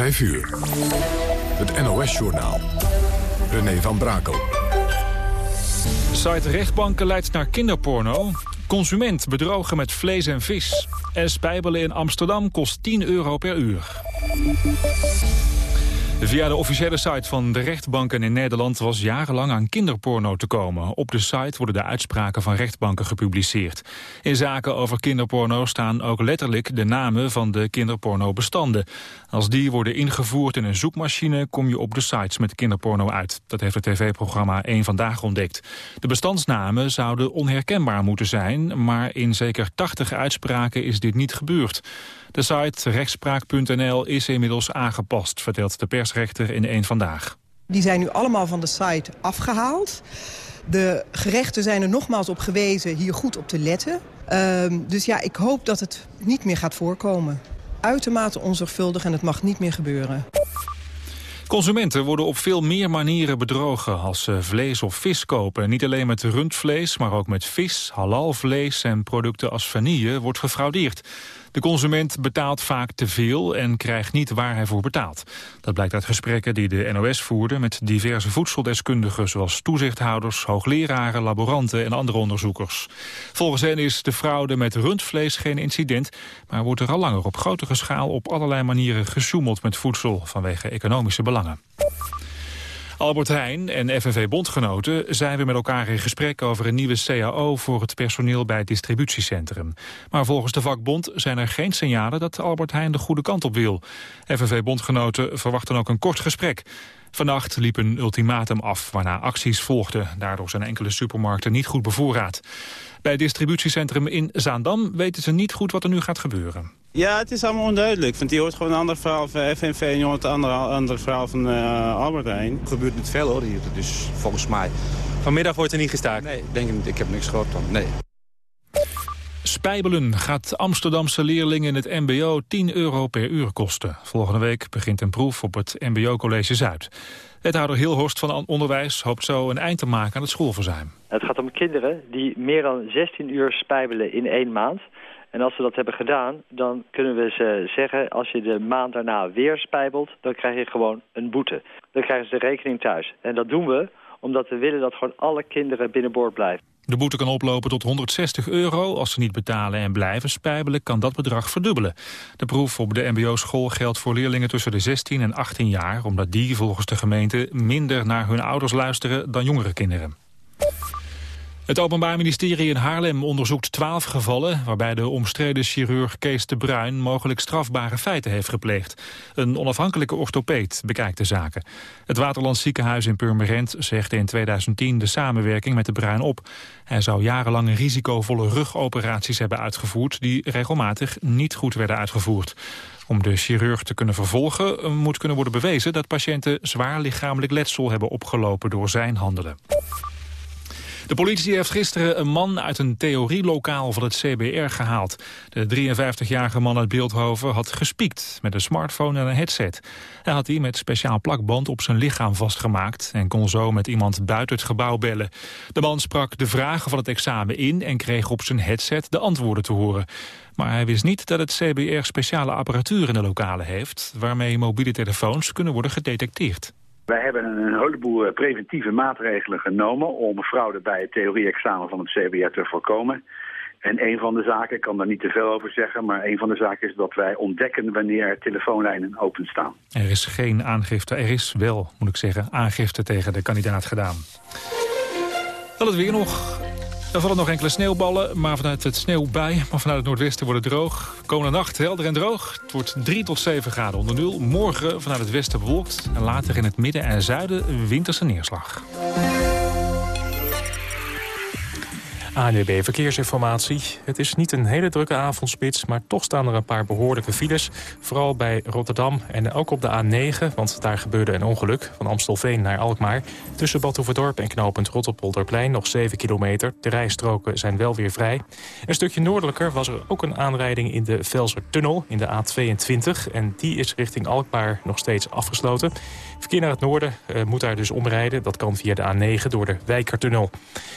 5 uur. Het NOS-journaal. René van Brakel. Site rechtbanken leidt naar kinderporno. Consument bedrogen met vlees en vis. En spijbelen in Amsterdam kost 10 euro per uur. Via de officiële site van de rechtbanken in Nederland was jarenlang aan kinderporno te komen. Op de site worden de uitspraken van rechtbanken gepubliceerd. In zaken over kinderporno staan ook letterlijk de namen van de kinderpornobestanden. Als die worden ingevoerd in een zoekmachine kom je op de sites met kinderporno uit. Dat heeft het tv-programma 1 Vandaag ontdekt. De bestandsnamen zouden onherkenbaar moeten zijn, maar in zeker 80 uitspraken is dit niet gebeurd. De site rechtspraak.nl is inmiddels aangepast, vertelt de persrechter in één Vandaag. Die zijn nu allemaal van de site afgehaald. De gerechten zijn er nogmaals op gewezen hier goed op te letten. Uh, dus ja, ik hoop dat het niet meer gaat voorkomen. Uitermate onzorgvuldig en het mag niet meer gebeuren. Consumenten worden op veel meer manieren bedrogen als ze vlees of vis kopen. Niet alleen met rundvlees, maar ook met vis, halalvlees en producten als vanille wordt gefraudeerd. De consument betaalt vaak te veel en krijgt niet waar hij voor betaalt. Dat blijkt uit gesprekken die de NOS voerde met diverse voedseldeskundigen... zoals toezichthouders, hoogleraren, laboranten en andere onderzoekers. Volgens hen is de fraude met rundvlees geen incident... maar wordt er al langer op grotere schaal op allerlei manieren gesjoemeld met voedsel... vanwege economische belangen. Albert Heijn en FNV-bondgenoten zijn weer met elkaar in gesprek over een nieuwe CAO voor het personeel bij het distributiecentrum. Maar volgens de vakbond zijn er geen signalen dat Albert Heijn de goede kant op wil. FNV-bondgenoten verwachten ook een kort gesprek. Vannacht liep een ultimatum af, waarna acties volgden. Daardoor zijn enkele supermarkten niet goed bevoorraad. Bij het distributiecentrum in Zaandam weten ze niet goed wat er nu gaat gebeuren. Ja, het is allemaal onduidelijk. Want die hoort gewoon een ander verhaal van FNV en je hoort een andere, andere verhaal van uh, Albert Heijn. Er gebeurt niet veel hoor hier, dus volgens mij. Vanmiddag wordt er niet gestaakt? Nee, denk ik niet. Ik heb niks gehoord van. Nee. Spijbelen gaat Amsterdamse leerlingen in het mbo 10 euro per uur kosten. Volgende week begint een proef op het mbo College Zuid. Wethouder Hilhorst van Onderwijs hoopt zo een eind te maken aan het schoolverzuim. Het gaat om kinderen die meer dan 16 uur spijbelen in één maand. En als ze dat hebben gedaan, dan kunnen we ze zeggen... als je de maand daarna weer spijbelt, dan krijg je gewoon een boete. Dan krijgen ze de rekening thuis. En dat doen we omdat we willen dat gewoon alle kinderen binnenboord blijven. De boete kan oplopen tot 160 euro. Als ze niet betalen en blijven spijbelen, kan dat bedrag verdubbelen. De proef op de mbo-school geldt voor leerlingen tussen de 16 en 18 jaar... omdat die volgens de gemeente minder naar hun ouders luisteren dan jongere kinderen. Het Openbaar Ministerie in Haarlem onderzoekt twaalf gevallen... waarbij de omstreden chirurg Kees de Bruin mogelijk strafbare feiten heeft gepleegd. Een onafhankelijke orthopeed bekijkt de zaken. Het Waterlands Ziekenhuis in Purmerend zegt in 2010 de samenwerking met de Bruin op. Hij zou jarenlang risicovolle rugoperaties hebben uitgevoerd... die regelmatig niet goed werden uitgevoerd. Om de chirurg te kunnen vervolgen moet kunnen worden bewezen... dat patiënten zwaar lichamelijk letsel hebben opgelopen door zijn handelen. De politie heeft gisteren een man uit een theorielokaal van het CBR gehaald. De 53-jarige man uit Beeldhoven had gespiekt met een smartphone en een headset. Hij had die met speciaal plakband op zijn lichaam vastgemaakt... en kon zo met iemand buiten het gebouw bellen. De man sprak de vragen van het examen in... en kreeg op zijn headset de antwoorden te horen. Maar hij wist niet dat het CBR speciale apparatuur in de lokalen heeft... waarmee mobiele telefoons kunnen worden gedetecteerd. Wij hebben een heleboel eh, preventieve maatregelen genomen om fraude bij het theorie-examen van het CBR te voorkomen. En een van de zaken, ik kan daar niet te veel over zeggen, maar een van de zaken is dat wij ontdekken wanneer telefoonlijnen openstaan. Er is geen aangifte, er is wel, moet ik zeggen, aangifte tegen de kandidaat gedaan. Dan het weer nog. Er vallen nog enkele sneeuwballen, maar vanuit het sneeuwbui, maar vanuit het noordwesten wordt het droog. Komende nacht helder en droog. Het wordt 3 tot 7 graden onder nul. Morgen vanuit het westen bewolkt en later in het midden en zuiden winterse neerslag. ANWB Verkeersinformatie. Het is niet een hele drukke avondspits, maar toch staan er een paar behoorlijke files. Vooral bij Rotterdam en ook op de A9, want daar gebeurde een ongeluk... van Amstelveen naar Alkmaar. Tussen Badhoevedorp en knooppunt Rotterpolderplein nog 7 kilometer. De rijstroken zijn wel weer vrij. Een stukje noordelijker was er ook een aanrijding in de Velsertunnel in de A22. En die is richting Alkmaar nog steeds afgesloten. Verkeer naar het noorden uh, moet daar dus omrijden. Dat kan via de A9 door de Wijkertunnel.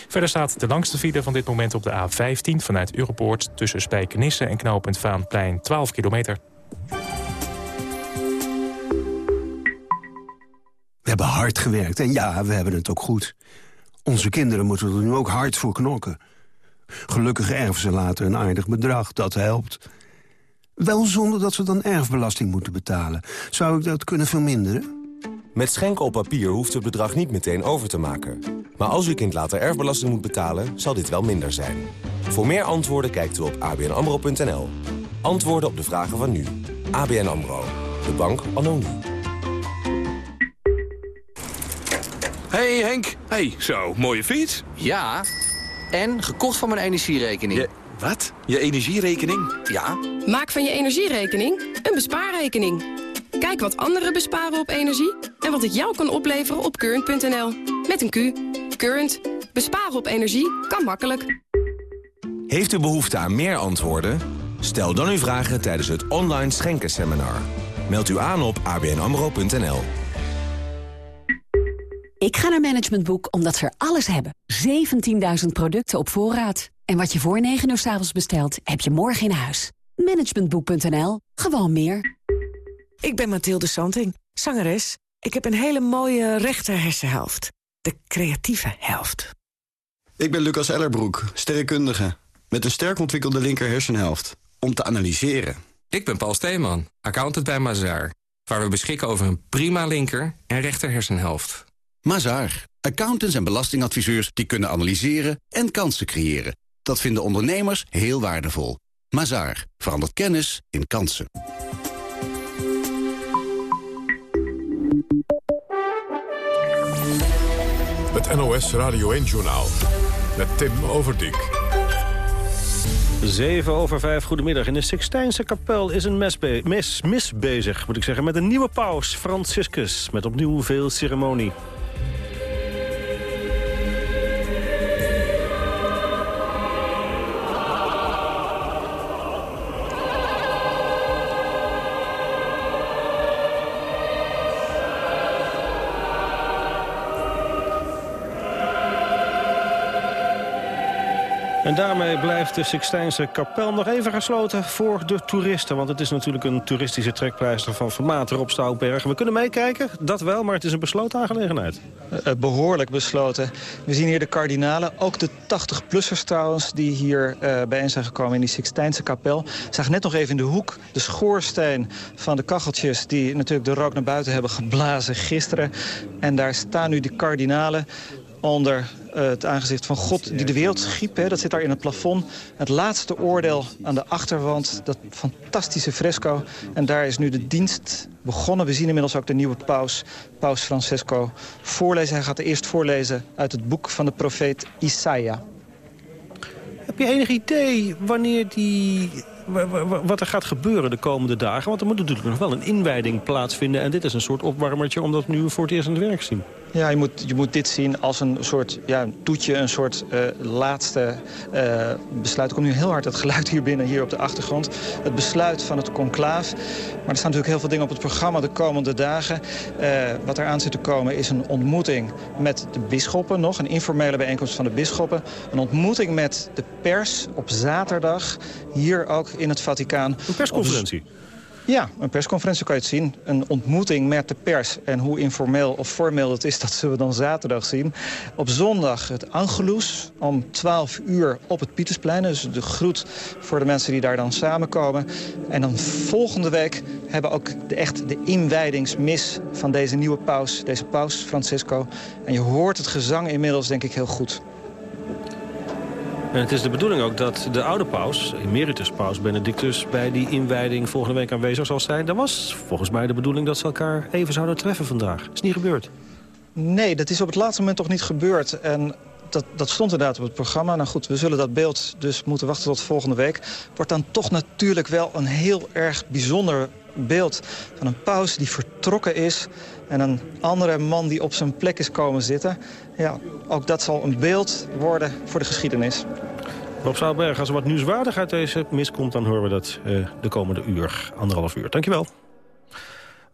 Verder staat de langste file van dit moment op de A15 vanuit Europoort... tussen Spijkenisse en knooppunt Vaanplein 12 kilometer. hebben hard gewerkt. En ja, we hebben het ook goed. Onze kinderen moeten er nu ook hard voor knokken. Gelukkig erven ze later een aardig bedrag, dat helpt. Wel zonder dat ze dan erfbelasting moeten betalen. Zou ik dat kunnen verminderen? Met schenken op papier hoeft het bedrag niet meteen over te maken. Maar als uw kind later erfbelasting moet betalen, zal dit wel minder zijn. Voor meer antwoorden kijkt u op abnamro.nl. Antwoorden op de vragen van nu. ABN AMRO. De bank anno nu. Hey Henk. Hey, zo, mooie fiets. Ja, en gekocht van mijn energierekening. Je, wat? Je energierekening? Ja. Maak van je energierekening een bespaarrekening. Kijk wat anderen besparen op energie en wat het jou kan opleveren op current.nl. Met een Q. Current. Besparen op energie kan makkelijk. Heeft u behoefte aan meer antwoorden? Stel dan uw vragen tijdens het online schenkenseminar. Meld u aan op abnamro.nl. Ik ga naar Management Boek omdat ze er alles hebben. 17.000 producten op voorraad. En wat je voor 9 uur s avonds bestelt, heb je morgen in huis. Managementboek.nl. Gewoon meer. Ik ben Mathilde Santing, zangeres. Ik heb een hele mooie rechter hersenhelft. De creatieve helft. Ik ben Lucas Ellerbroek, sterrenkundige. Met een sterk ontwikkelde linker hersenhelft. Om te analyseren. Ik ben Paul Steeman, accountant bij Mazaar. Waar we beschikken over een prima linker en rechter hersenhelft. Mazaar. Accountants en belastingadviseurs die kunnen analyseren en kansen creëren. Dat vinden ondernemers heel waardevol. Mazaar. Verandert kennis in kansen. Het NOS Radio 1-journaal. Met Tim Overdijk. 7 over 5, goedemiddag. In de Sixtijnse kapel is een mes, mis, mis bezig, moet ik zeggen... met een nieuwe paus, Franciscus, met opnieuw veel ceremonie. En daarmee blijft de Sixtijnse kapel nog even gesloten voor de toeristen. Want het is natuurlijk een toeristische trekpleister van formaat Stouwbergen. We kunnen meekijken, dat wel, maar het is een besloten aangelegenheid. Uh, behoorlijk besloten. We zien hier de kardinalen, ook de 80-plussers trouwens... die hier uh, bijeen zijn gekomen in die Sixtijnse kapel. Zag net nog even in de hoek de schoorsteen van de kacheltjes... die natuurlijk de rook naar buiten hebben geblazen gisteren. En daar staan nu de kardinalen onder het aangezicht van God die de wereld schiep. Hè, dat zit daar in het plafond. Het laatste oordeel aan de achterwand, dat fantastische fresco. En daar is nu de dienst begonnen. We zien inmiddels ook de nieuwe paus, paus Francesco, voorlezen. Hij gaat eerst voorlezen uit het boek van de profeet Isaiah. Heb je enig idee wanneer die wat er gaat gebeuren de komende dagen? Want er moet natuurlijk nog wel een inwijding plaatsvinden. En dit is een soort opwarmertje omdat we nu voor het eerst aan het werk zien. Ja, je moet, je moet dit zien als een soort ja, toetje, een soort uh, laatste uh, besluit. Er komt nu heel hard het geluid hier binnen, hier op de achtergrond. Het besluit van het conclaaf. Maar er staan natuurlijk heel veel dingen op het programma de komende dagen. Uh, wat eraan zit te komen is een ontmoeting met de bisschoppen nog. Een informele bijeenkomst van de bisschoppen. Een ontmoeting met de pers op zaterdag. Hier ook in het Vaticaan. Een persconferentie? Ja, een persconferentie kan je het zien. Een ontmoeting met de pers. En hoe informeel of formeel dat is, dat zullen we dan zaterdag zien. Op zondag het Angelus om 12 uur op het Pietersplein. Dus de groet voor de mensen die daar dan samenkomen. En dan volgende week hebben we ook echt de inwijdingsmis van deze nieuwe paus. Deze paus Francisco. En je hoort het gezang inmiddels denk ik heel goed. En het is de bedoeling ook dat de oude paus, emeritus paus Benedictus... bij die inwijding volgende week aanwezig zal zijn. Dat was volgens mij de bedoeling dat ze elkaar even zouden treffen vandaag. Is niet gebeurd. Nee, dat is op het laatste moment toch niet gebeurd. En dat, dat, stond inderdaad op het programma. Nou goed, we zullen dat beeld dus moeten wachten tot volgende week. Wordt dan toch natuurlijk wel een heel erg bijzonder beeld van een paus die vertrokken is... en een andere man die op zijn plek is komen zitten. Ja, ook dat zal een beeld worden voor de geschiedenis. Rob Zouwberg, als er wat nieuwswaardig uit deze mis komt... dan horen we dat uh, de komende uur, anderhalf uur. Dankjewel.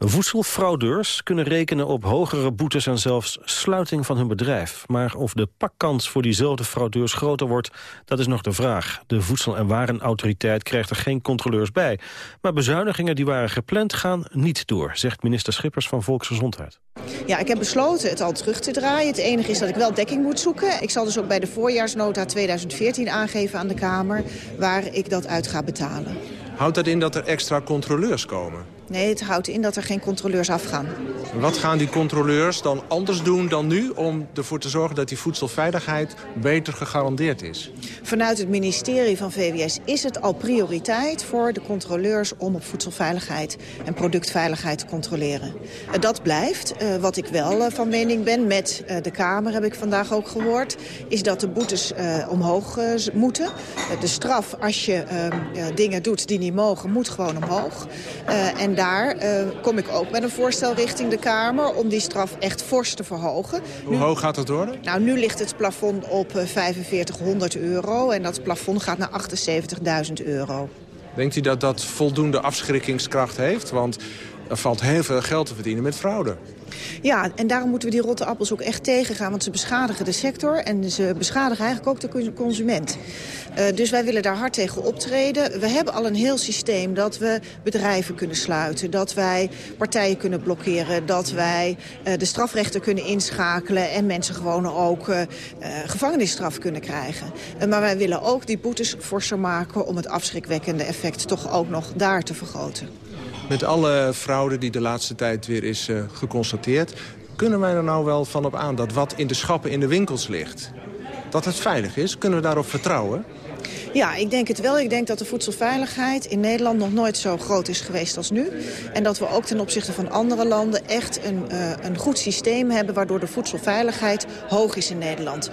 Voedselfraudeurs kunnen rekenen op hogere boetes en zelfs sluiting van hun bedrijf. Maar of de pakkans voor diezelfde fraudeurs groter wordt, dat is nog de vraag. De Voedsel- en Warenautoriteit krijgt er geen controleurs bij. Maar bezuinigingen die waren gepland gaan niet door, zegt minister Schippers van Volksgezondheid. Ja, ik heb besloten het al terug te draaien. Het enige is dat ik wel dekking moet zoeken. Ik zal dus ook bij de voorjaarsnota 2014 aangeven aan de Kamer... waar ik dat uit ga betalen. Houdt dat in dat er extra controleurs komen? Nee, het houdt in dat er geen controleurs afgaan. Wat gaan die controleurs dan anders doen dan nu... om ervoor te zorgen dat die voedselveiligheid beter gegarandeerd is? Vanuit het ministerie van VWS is het al prioriteit voor de controleurs... om op voedselveiligheid en productveiligheid te controleren. Eh, dat blijft. Uh, wat ik wel uh, van mening ben, met de Kamer heb ik vandaag ook gehoord... is dat de boetes omhoog moeten. de straf als je ehm, dingen doet die niet mogen, moet gewoon omhoog. en daar uh, kom ik ook met een voorstel richting de Kamer... om die straf echt fors te verhogen. Hoe nu, hoog gaat dat worden? Nou, nu ligt het plafond op uh, 4500 euro... en dat plafond gaat naar 78.000 euro. Denkt u dat dat voldoende afschrikkingskracht heeft? Want er valt heel veel geld te verdienen met fraude. Ja, en daarom moeten we die rotte appels ook echt tegengaan. Want ze beschadigen de sector en ze beschadigen eigenlijk ook de consument. Uh, dus wij willen daar hard tegen optreden. We hebben al een heel systeem dat we bedrijven kunnen sluiten. Dat wij partijen kunnen blokkeren. Dat wij uh, de strafrechter kunnen inschakelen. En mensen gewoon ook uh, gevangenisstraf kunnen krijgen. maar wij willen ook die boetes forser maken... om het afschrikwekkende effect toch ook nog daar te vergroten. Met alle fraude die de laatste tijd weer is uh, geconstateerd... kunnen wij er nou wel van op aan dat wat in de schappen in de winkels ligt... dat het veilig is? Kunnen we daarop vertrouwen? Ja, ik denk het wel. Ik denk dat de voedselveiligheid in Nederland nog nooit zo groot is geweest als nu. En dat we ook ten opzichte van andere landen echt een, uh, een goed systeem hebben... waardoor de voedselveiligheid hoog is in Nederland. 100%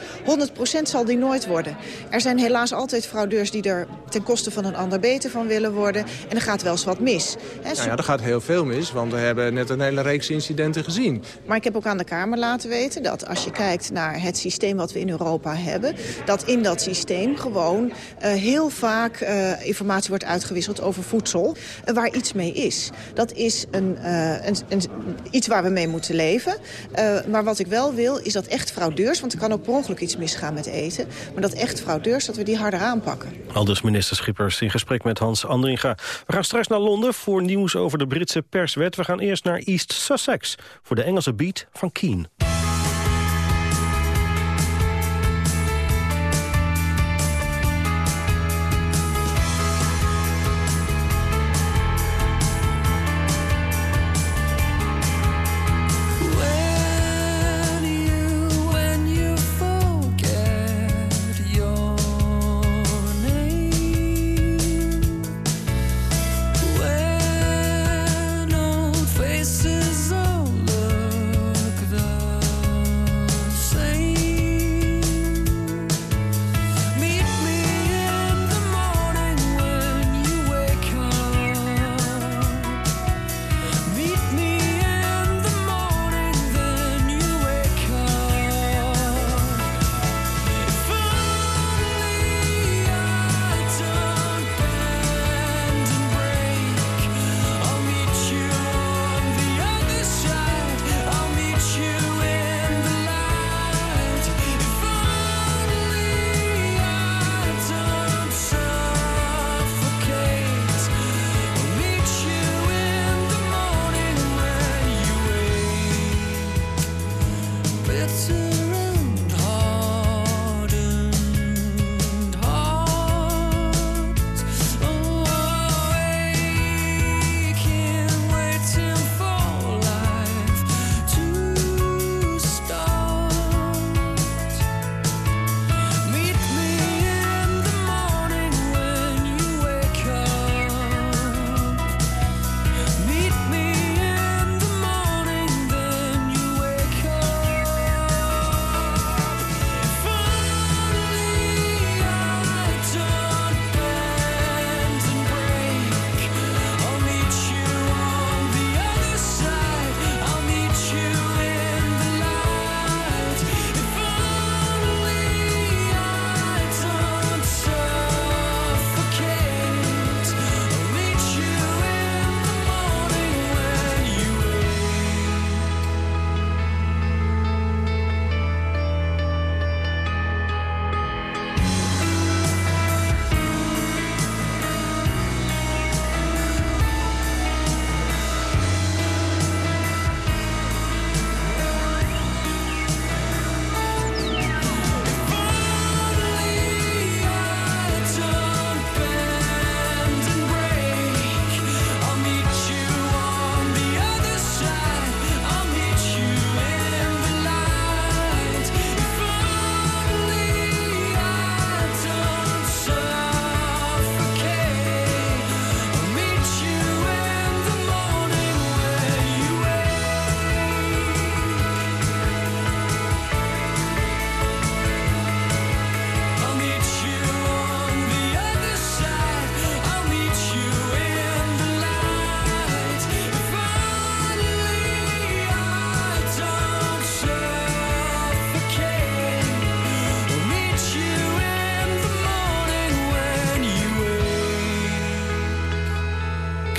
zal die nooit worden. Er zijn helaas altijd fraudeurs die er ten koste van een ander beter van willen worden. En er gaat wel eens wat mis. Nou ja, er gaat heel veel mis, want we hebben net een hele reeks incidenten gezien. Maar ik heb ook aan de Kamer laten weten dat als je kijkt naar het systeem wat we in Europa hebben... dat in dat systeem gewoon uh, heel vaak uh, informatie wordt uitgewisseld over voedsel... Uh, waar iets mee is. Dat is een, een, iets waar we mee moeten leven. maar wat ik wel wil, is dat echt fraudeurs... want er kan ook per ongeluk iets misgaan met eten... maar dat echt fraudeurs, dat we die harder aanpakken. Aldus minister Schippers in gesprek met Hans Andringa. We gaan straks naar Londen voor nieuws over de Britse perswet. We gaan eerst naar East Sussex voor de Engelse beat van Keen.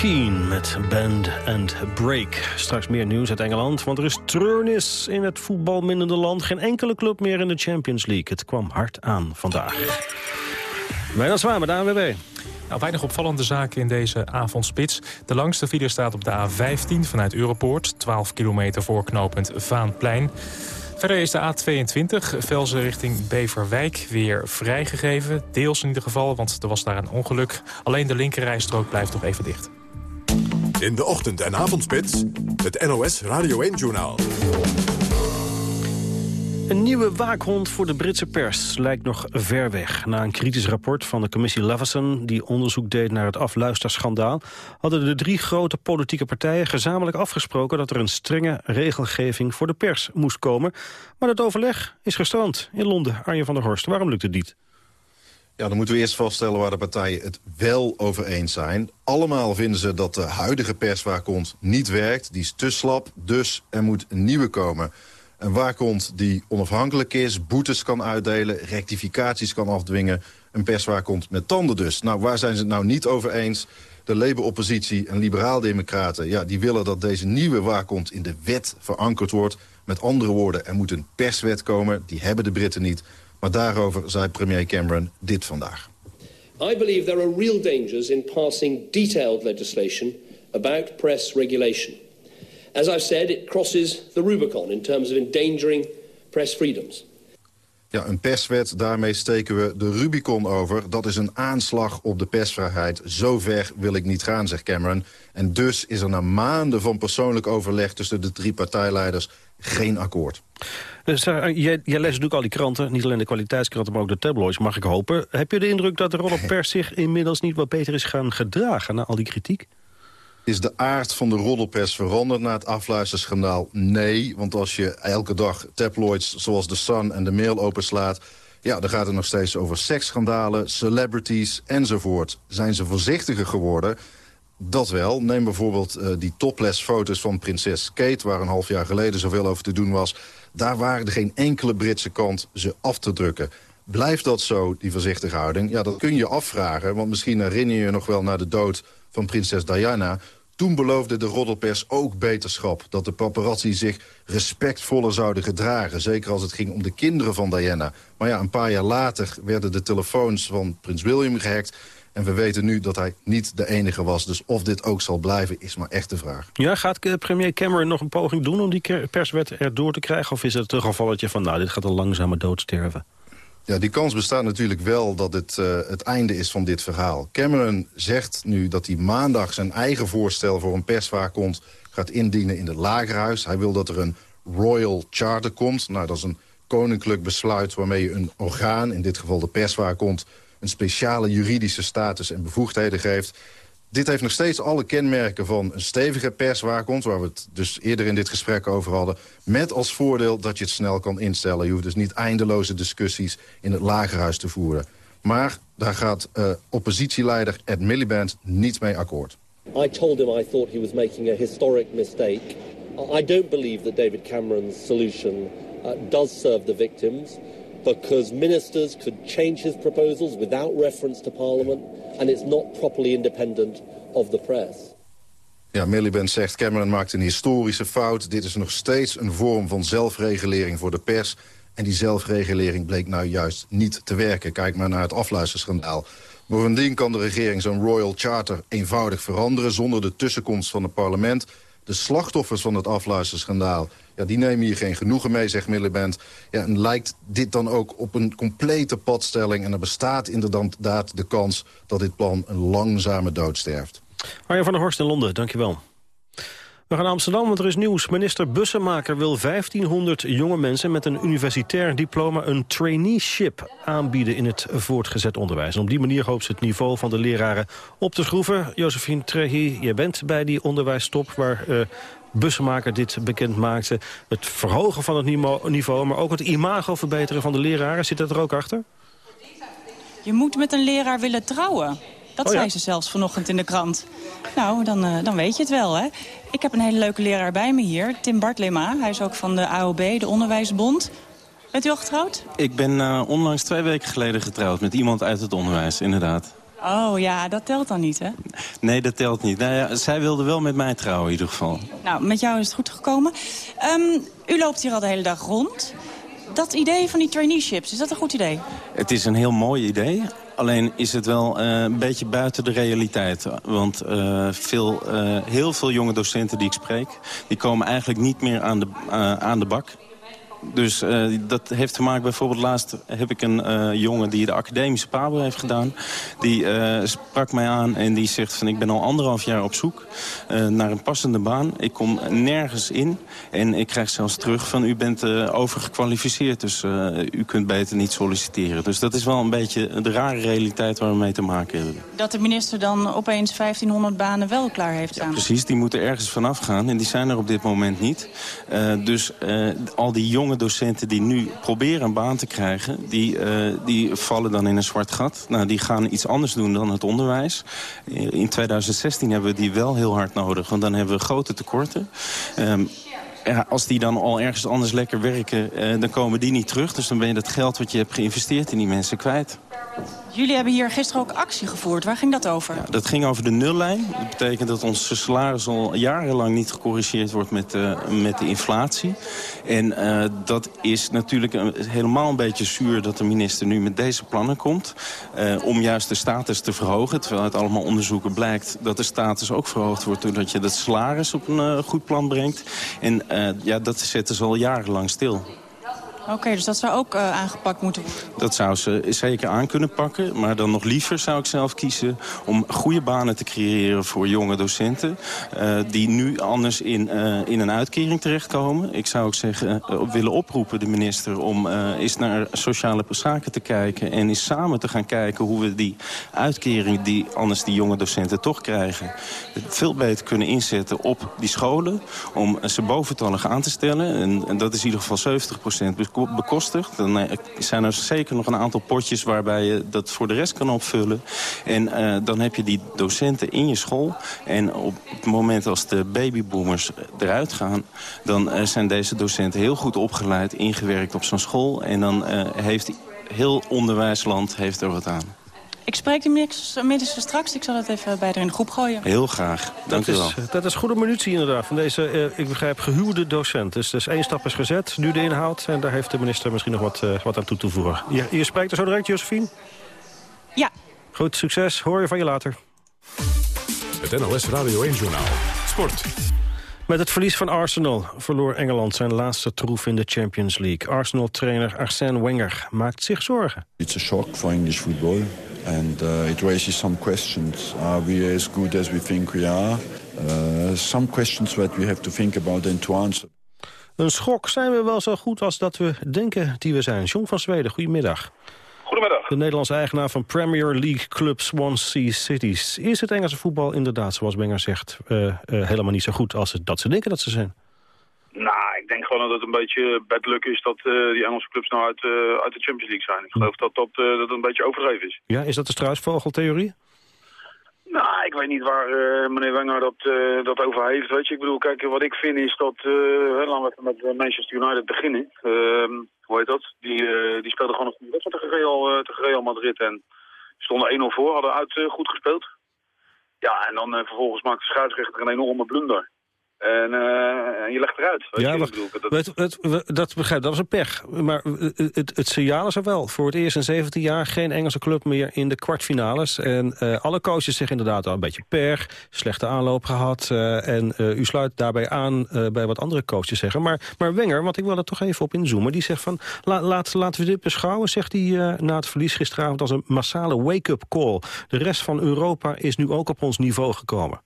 Met Band and Break. Straks meer nieuws uit Engeland, want er is treurnis in het voetbalminnende land. Geen enkele club meer in de Champions League. Het kwam hard aan vandaag. Wijnand Zwaan met de ANWB. Nou, weinig opvallende zaken in deze avondspits. De langste file staat op de A15 vanuit Europoort. 12 kilometer voor knooppunt Vaanplein. Verder is de A22, Velzen richting Beverwijk, weer vrijgegeven. Deels in ieder geval, want er was daar een ongeluk. Alleen de linkerrijstrook blijft nog even dicht. In de ochtend- en avondspits, het NOS Radio 1-journaal. Een nieuwe waakhond voor de Britse pers lijkt nog ver weg. Na een kritisch rapport van de commissie Leveson... die onderzoek deed naar het afluisterschandaal... hadden de drie grote politieke partijen gezamenlijk afgesproken... dat er een strenge regelgeving voor de pers moest komen. Maar dat overleg is gestrand in Londen. Arjen van der Horst, waarom lukt het niet? Ja, dan moeten we eerst vaststellen waar de partijen het wel over eens zijn. Allemaal vinden ze dat de huidige perswaakhond niet werkt. Die is te slap, dus er moet een nieuwe komen. Een waakhond die onafhankelijk is, boetes kan uitdelen... rectificaties kan afdwingen. Een perswaakhond met tanden dus. Nou, waar zijn ze het nou niet over eens? De Labour-oppositie en liberaal-democraten... Ja, die willen dat deze nieuwe waakhond in de wet verankerd wordt. Met andere woorden, er moet een perswet komen. Die hebben de Britten niet. Maar daarover zei premier Cameron dit vandaag. I believe there are real dangers in passing detailed legislation about press regulation. As I've said, it crosses the Rubicon in terms of endangering press freedoms. Ja, een perswet, daarmee steken we de Rubicon over. Dat is een aanslag op de persvrijheid. Zo ver wil ik niet gaan, zegt Cameron. En dus is er na maanden van persoonlijk overleg... tussen de drie partijleiders geen akkoord. Dus, uh, jij, jij leest natuurlijk al die kranten, niet alleen de kwaliteitskranten... maar ook de tabloids, mag ik hopen. Heb je de indruk dat de roddelpers zich inmiddels niet wat beter is gaan gedragen... na al die kritiek? Is de aard van de roddelpers veranderd na het afluisterschandaal? Nee, want als je elke dag tabloids zoals The Sun en The Mail openslaat... ja, dan gaat het nog steeds over seksschandalen, celebrities enzovoort. Zijn ze voorzichtiger geworden? Dat wel. Neem bijvoorbeeld uh, die topless-foto's van prinses Kate... waar een half jaar geleden zoveel over te doen was. Daar waren geen enkele Britse kant ze af te drukken. Blijft dat zo, die voorzichtige houding? Ja, dat kun je afvragen, want misschien herinner je je nog wel... naar de dood van prinses Diana... Toen beloofde de roddelpers ook beterschap. Dat de paparazzi zich respectvoller zouden gedragen. Zeker als het ging om de kinderen van Diana. Maar ja, een paar jaar later werden de telefoons van prins William gehackt. En we weten nu dat hij niet de enige was. Dus of dit ook zal blijven, is maar echt de vraag. Ja, gaat premier Cameron nog een poging doen om die perswet erdoor te krijgen? Of is het een gevalletje van, nou, dit gaat een langzame dood sterven? Ja, die kans bestaat natuurlijk wel dat het uh, het einde is van dit verhaal. Cameron zegt nu dat hij maandag zijn eigen voorstel voor een perswaakhond gaat indienen in het lagerhuis. Hij wil dat er een Royal Charter komt. Nou, dat is een koninklijk besluit waarmee je een orgaan, in dit geval de perswaakhond, een speciale juridische status en bevoegdheden geeft. Dit heeft nog steeds alle kenmerken van een stevige perswaakhond... waar we het dus eerder in dit gesprek over hadden... met als voordeel dat je het snel kan instellen. Je hoeft dus niet eindeloze discussies in het lagerhuis te voeren. Maar daar gaat uh, oppositieleider Ed Miliband niet mee akkoord. I told him I thought he was making a historic mistake. I don't believe that David Cameron's solution uh, does serve the victims... because ministers could change his proposals without reference to Parliament... and it's not properly independent of the press. Ja, Miliband zegt Cameron maakt een historische fout. Dit is nog steeds een vorm van zelfregulering voor de pers. En die zelfregulering bleek nou juist niet te werken. Kijk maar naar het afluisterschandaal. Bovendien kan de regering zo'n Royal Charter eenvoudig veranderen... zonder de tussenkomst van het parlement. De slachtoffers van het afluisterschandaal... Ja, die nemen hier geen genoegen mee, zegt Miliband. Ja, en lijkt dit dan ook op een complete padstelling... en er bestaat inderdaad de kans dat dit plan een langzame dood sterft. Arjen van der Horst in Londen, dankjewel. We gaan naar Amsterdam, want er is nieuws. Minister Bussemaker wil 1500 jonge mensen met een universitair diploma... een traineeship aanbieden in het voortgezet onderwijs. En op die manier hoopt ze het niveau van de leraren op te schroeven. Josephine Trehi, jij bent bij die onderwijstop... waar uh, Bussemaker dit bekend maakte. Het verhogen van het niveau, maar ook het imago verbeteren van de leraren. Zit dat er ook achter? Je moet met een leraar willen trouwen. Dat oh ja? zei ze zelfs vanochtend in de krant. Nou, dan, uh, dan weet je het wel, hè. Ik heb een hele leuke leraar bij me hier, Tim Bartlema. Hij is ook van de AOB, de Onderwijsbond. Bent u al getrouwd? Ik ben uh, onlangs twee weken geleden getrouwd met iemand uit het onderwijs, inderdaad. Oh ja, dat telt dan niet, hè? Nee, dat telt niet. Nou ja, zij wilde wel met mij trouwen in ieder geval. Nou, met jou is het goed gekomen. Ehm, u loopt hier al de hele dag rond. Dat idee van die traineeships, is dat een goed idee? Het is een heel mooi idee. Alleen is het wel uh, een beetje buiten de realiteit. Want uh, veel, uh, heel veel jonge docenten die ik spreek... die komen eigenlijk niet meer aan de, aan de bak. Dus uh, dat heeft te maken, bijvoorbeeld laatst heb ik een uh, jongen die de academische Pabo heeft gedaan. Die uh, sprak mij aan en die zegt van ik ben al anderhalf jaar op zoek naar een passende baan. Ik kom nergens in en ik krijg zelfs terug van u bent overgekwalificeerd. Dus u kunt beter niet solliciteren. Dus dat is wel een beetje de rare realiteit waar we mee te maken hebben. Dat de minister dan opeens 1500 banen wel klaar heeft staan. Ja, precies, die moeten ergens vanaf gaan en die zijn er op dit moment niet. dus al die jonge docenten die nu proberen een baan te krijgen... die, uh, die vallen dan in een zwart gat. Nou, die gaan iets anders doen dan het onderwijs. In 2016 hebben we die wel heel hard nodig, want dan hebben we grote tekorten. Um, als die dan al ergens anders lekker werken, uh, dan komen die niet terug. Dus dan ben je dat geld wat je hebt geïnvesteerd in die mensen kwijt. Jullie hebben hier gisteren ook actie gevoerd. Waar ging dat over? Ja, dat ging over de nullijn. Dat betekent dat ons salaris al jarenlang niet gecorrigeerd wordt met, uh, met de inflatie. En uh, dat is natuurlijk helemaal een beetje zuur dat de minister nu met deze plannen komt. Uh, om juist de status te verhogen. Terwijl uit allemaal onderzoeken blijkt dat de status ook verhoogd wordt... doordat je dat salaris op een goed plan brengt. En ja, dat zetten ze al jarenlang stil. Oké, dus dat zou ook uh, aangepakt moeten worden? Dat zou ze zeker aan kunnen pakken. Maar dan nog liever zou ik zelf kiezen om goede banen te creëren voor jonge docenten. Uh, die nu anders in, uh, in een uitkering terechtkomen. Ik zou ook zeggen, willen oproepen de minister om eens naar sociale zaken te kijken. En eens samen te gaan kijken hoe we die uitkering die anders die jonge docenten toch krijgen. Veel beter kunnen inzetten op die scholen. Om ze boventallig aan te stellen. En, en dat is in ieder geval 70 procent bekostigd. Dan uh, zijn er zeker nog een aantal potjes waarbij je dat voor de rest kan opvullen. En uh, dan heb je die docenten in je school. En op het moment als de babyboomers eruit gaan... dan uh, zijn deze docenten heel goed opgeleid, ingewerkt op zo'n school. En dan heeft heel onderwijsland heeft er wat aan. Ik spreek de minister straks. Ik zal het even bij haar in de groep gooien. Heel graag. Dank dat u wel. Is, dat is goede munitie inderdaad. Van deze, uh, ik begrijp, gehuwde docent. Dus, dus één stap is gezet. Nu de inhoud. En daar heeft de minister misschien nog wat, uh, wat aan toe te voegen. Je, je spreekt er zo direct, Josephine? Ja. Goed, succes. Hoor je van je later. Het NLS Radio 1 Journaal. Sport. Met het verlies van Arsenal verloor Engeland zijn laatste troef in de Champions League. Arsenal-trainer Arsène Wenger maakt zich zorgen. It's a shock for English football. And uh, it raises some questions. Are we as good as we think we are? Uh, some questions that we have to think about and to answer. Een schok zijn we wel zo goed als dat we denken die we zijn. John van Zweden, goedemiddag. Goedemiddag. De Nederlandse eigenaar van Premier League club Swansea Cities. Is het Engelse voetbal inderdaad, zoals Wenger zegt, uh, uh, helemaal niet zo goed als het, dat ze denken dat ze zijn? Nou, ik denk gewoon dat het een beetje bad luck is dat uh, die Engelse clubs nou uit, uh, uit de Champions League zijn. Ik geloof dat dat, uh, dat een beetje overdreven is. Ja, is dat de struisvogeltheorie? Nou, ik weet niet waar meneer Wenger dat, dat over heeft. Weet je, ik bedoel, kijk, wat ik vind is dat, laten we met Manchester United beginnen. Uh, hoe heet dat? Die, die speelden gewoon een wedstrijd tegen Real, tegen Real Madrid en stonden 1-0 voor, hadden uit goed gespeeld. Ja, en dan vervolgens maakt de scheidsrechter een enorme blunder. En uh, je legt eruit. Ja, bedoel, dat... Het, het, dat begrijp dat was een pech. Maar het, het signaal is er wel. Voor het eerst in 17 jaar geen Engelse club meer in de kwartfinales. En uh, alle coaches zeggen inderdaad al een beetje pech. Slechte aanloop gehad. Uh, en u sluit daarbij aan bij wat andere coaches zeggen. Maar, maar Wenger, want ik wil er toch even op inzoomen. Die zegt van, la, laat, laten we dit beschouwen, zegt hij na het verlies gisteravond... als een massale wake-up call. De rest van Europa is nu ook op ons niveau gekomen.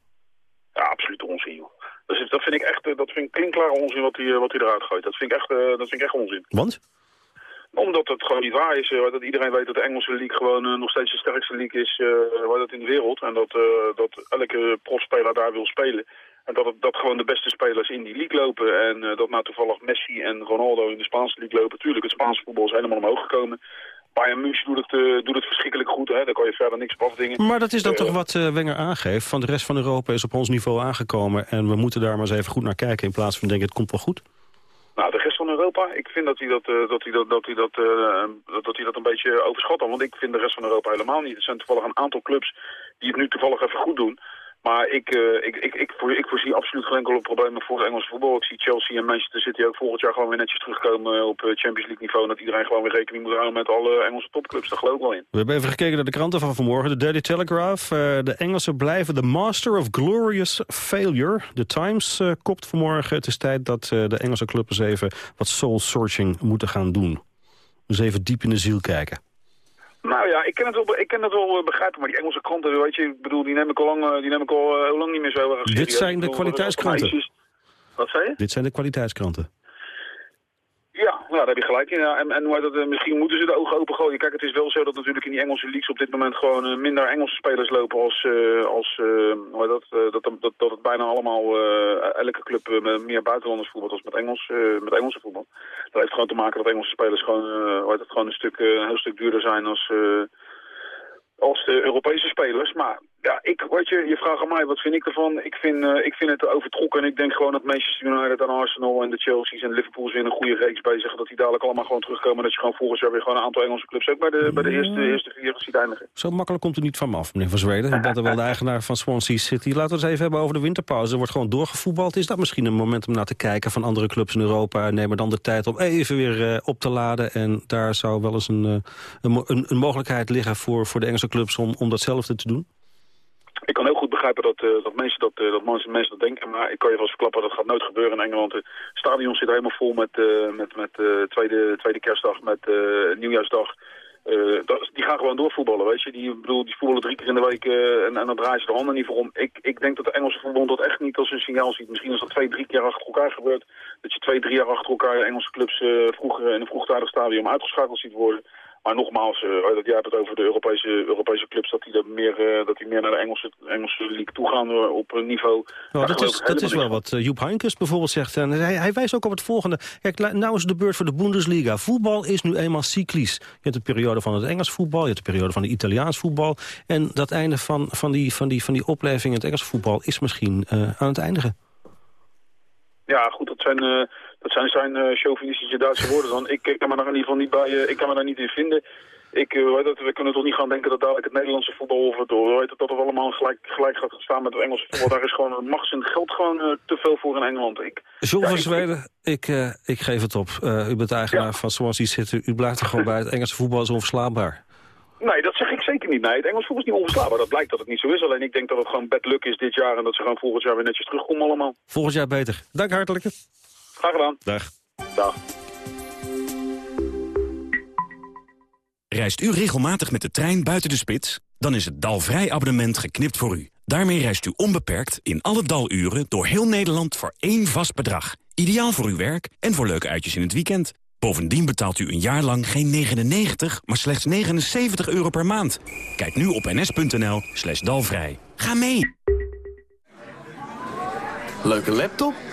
Ja, absoluut onzin, joh. Dus dat vind ik echt, dat vind ik klinkklare onzin wat hij, wat hij eruit gooit. Dat vind ik echt, dat vind ik echt onzin. Want? Omdat het gewoon niet waar is. Dat iedereen weet dat de Engelse league gewoon nog steeds de sterkste league is dat in de wereld. En dat, dat elke profspeler daar wil spelen. En dat, het, dat gewoon de beste spelers in die league lopen. En dat nou toevallig Messi en Ronaldo in de Spaanse league lopen. Tuurlijk, het Spaanse voetbal is helemaal omhoog gekomen. Bayern München doet het, doet het verschrikkelijk goed. Hè? Daar kan je verder niks op afdingen. Maar dat is dan uh, toch wat uh, Wenger aangeeft. Van de rest van Europa is op ons niveau aangekomen. En we moeten daar maar eens even goed naar kijken. In plaats van denken, het komt wel goed. Nou, de rest van Europa, ik vind dat hij dat, uh, dat, hij dat, dat, hij dat, uh, dat hij dat een beetje overschat. Want ik vind de rest van Europa helemaal niet. Er zijn toevallig een aantal clubs die het nu toevallig even goed doen. Maar ik, uh, ik, ik, ik, voor, ik voorzie absoluut geen enkele problemen voor het Engelse voetbal. Ik zie Chelsea en Manchester City ook volgend jaar gewoon weer netjes terugkomen op Champions League niveau. En dat iedereen gewoon weer rekening moet houden met alle Engelse topclubs. Daar geloof ik wel in. We hebben even gekeken naar de kranten van vanmorgen. De Daily Telegraph. Uh, de Engelsen blijven de master of glorious failure. De Times kopt vanmorgen. Het is tijd dat de Engelse clubs even wat soul-searching moeten gaan doen. Dus even diep in de ziel kijken. Nou ja, ik ken het wel, ik ken het wel begrijpen, maar die Engelse kranten, weet je, ik bedoel, die neem ik al lang, die neem ik al heel lang niet meer zo erg Dit zijn de kwaliteitskranten. Wat zei je? Dit zijn de kwaliteitskranten. Ja, nou, daar heb je gelijk in. En, en dat, misschien moeten ze de ogen open gooien. Kijk, het is wel zo dat natuurlijk in die Engelse leagues op dit moment gewoon uh, minder Engelse spelers lopen als, uh, als uh, dat, dat, dat, het bijna allemaal elke club meer buitenlanders voetbalt als met, Engels, met Engelse voetbal. Dat heeft gewoon te maken dat Engelse spelers gewoon, dat, gewoon een, stuk, een heel stuk duurder zijn als, als de Europese spelers. Maar ja, ik, wat je, je vraagt aan mij, wat vind ik ervan? Ik vind, uh, ik vind het overtrokken en ik denk gewoon dat Manchester United en Arsenal en de Chelsea's en Liverpool weer een goede reeks bezig. Dat die dadelijk allemaal gewoon terugkomen. Dat je gewoon volgend jaar weer gewoon een aantal Engelse clubs ook bij de, bij de eerste, eerste vier ziet eindigen. Zo makkelijk komt er niet van me af, meneer Van Zweden. U bent er wel de eigenaar van Swansea City. Laten we het eens even hebben over de winterpauze. Er wordt gewoon doorgevoetbald. Is dat misschien een moment om naar te kijken van andere clubs in Europa? Neem er dan de tijd om even weer uh, op te laden. En daar zou wel eens een, uh, een, een, een mogelijkheid liggen voor, voor de Engelse clubs om, om datzelfde te doen? Ik kan heel goed begrijpen dat, uh, dat, mensen dat, uh, dat mensen, mensen dat denken, maar ik kan je wel eens verklappen, dat gaat nooit gebeuren in Engeland. Het stadion zit helemaal vol met, uh, met, met tweede, tweede kerstdag, met nieuwjaarsdag. Dat, die gaan gewoon doorvoetballen, weet je. Die, bedoel, die voetballen drie keer in de week en, en dan draaien ze de handen niet voor om. Ik, ik denk dat de Engelse voetbal dat echt niet als een signaal ziet. Misschien als dat twee, drie keer achter elkaar gebeurt, dat je twee, drie jaar achter elkaar Engelse clubs vroeger in een vroegtijdig stadium uitgeschakeld ziet worden. Maar nogmaals, uh, jij hebt het over de Europese, Europese clubs, dat die, meer, uh, dat die meer naar de Engelse, Engelse league toe gaan uh, op een niveau. Nou, dat is, dat is wel wat Joep Heinkes bijvoorbeeld zegt. En hij, hij wijst ook op het volgende. Kijk, nou is de beurt voor de Bundesliga. Voetbal is nu eenmaal cyclisch. Je hebt de periode van het Engels voetbal, je hebt de periode van het Italiaans voetbal. En dat einde van, van, die, van, die, van die opleving in het Engels voetbal is misschien aan het eindigen. Ja, goed, dat zijn... Dat zijn zijn uh, chauvinistische Duitse woorden dan. Ik, ik, kan me daar in ieder geval niet bij, uh, ik kan me daar niet in vinden. Ik, uh, weet het, we kunnen toch niet gaan denken dat dadelijk het Nederlandse voetbal of het, weet het, dat het allemaal gelijk, gelijk gaat staan met het Engelse voetbal. Daar is gewoon machts en geld gewoon uh, te veel voor in Engeland. Ik, John ja, van Zweden, ik, uh, ik geef het op. Uh, u bent eigenaar ja. van Swansea City. U blijft er gewoon bij. Het Engelse voetbal is onverslaanbaar. Nee, dat zeg ik zeker niet. Nee, het Engels voetbal is niet onverslaanbaar. Dat blijkt dat het niet zo is. Alleen ik denk dat het gewoon bad luck is dit jaar en dat ze gewoon volgend jaar weer netjes terugkomen allemaal. Volgend jaar beter. Dank hartelijk. Graag gedaan. Dag. Dag. Reist u regelmatig met de trein buiten de spits? Dan is het Dalvrij abonnement geknipt voor u. Daarmee reist u onbeperkt in alle daluren door heel Nederland voor één vast bedrag. Ideaal voor uw werk en voor leuke uitjes in het weekend. Bovendien betaalt u een jaar lang geen 99, maar slechts 79 euro per maand. Kijk nu op ns.nl slash dalvrij. Ga mee! Leuke laptop?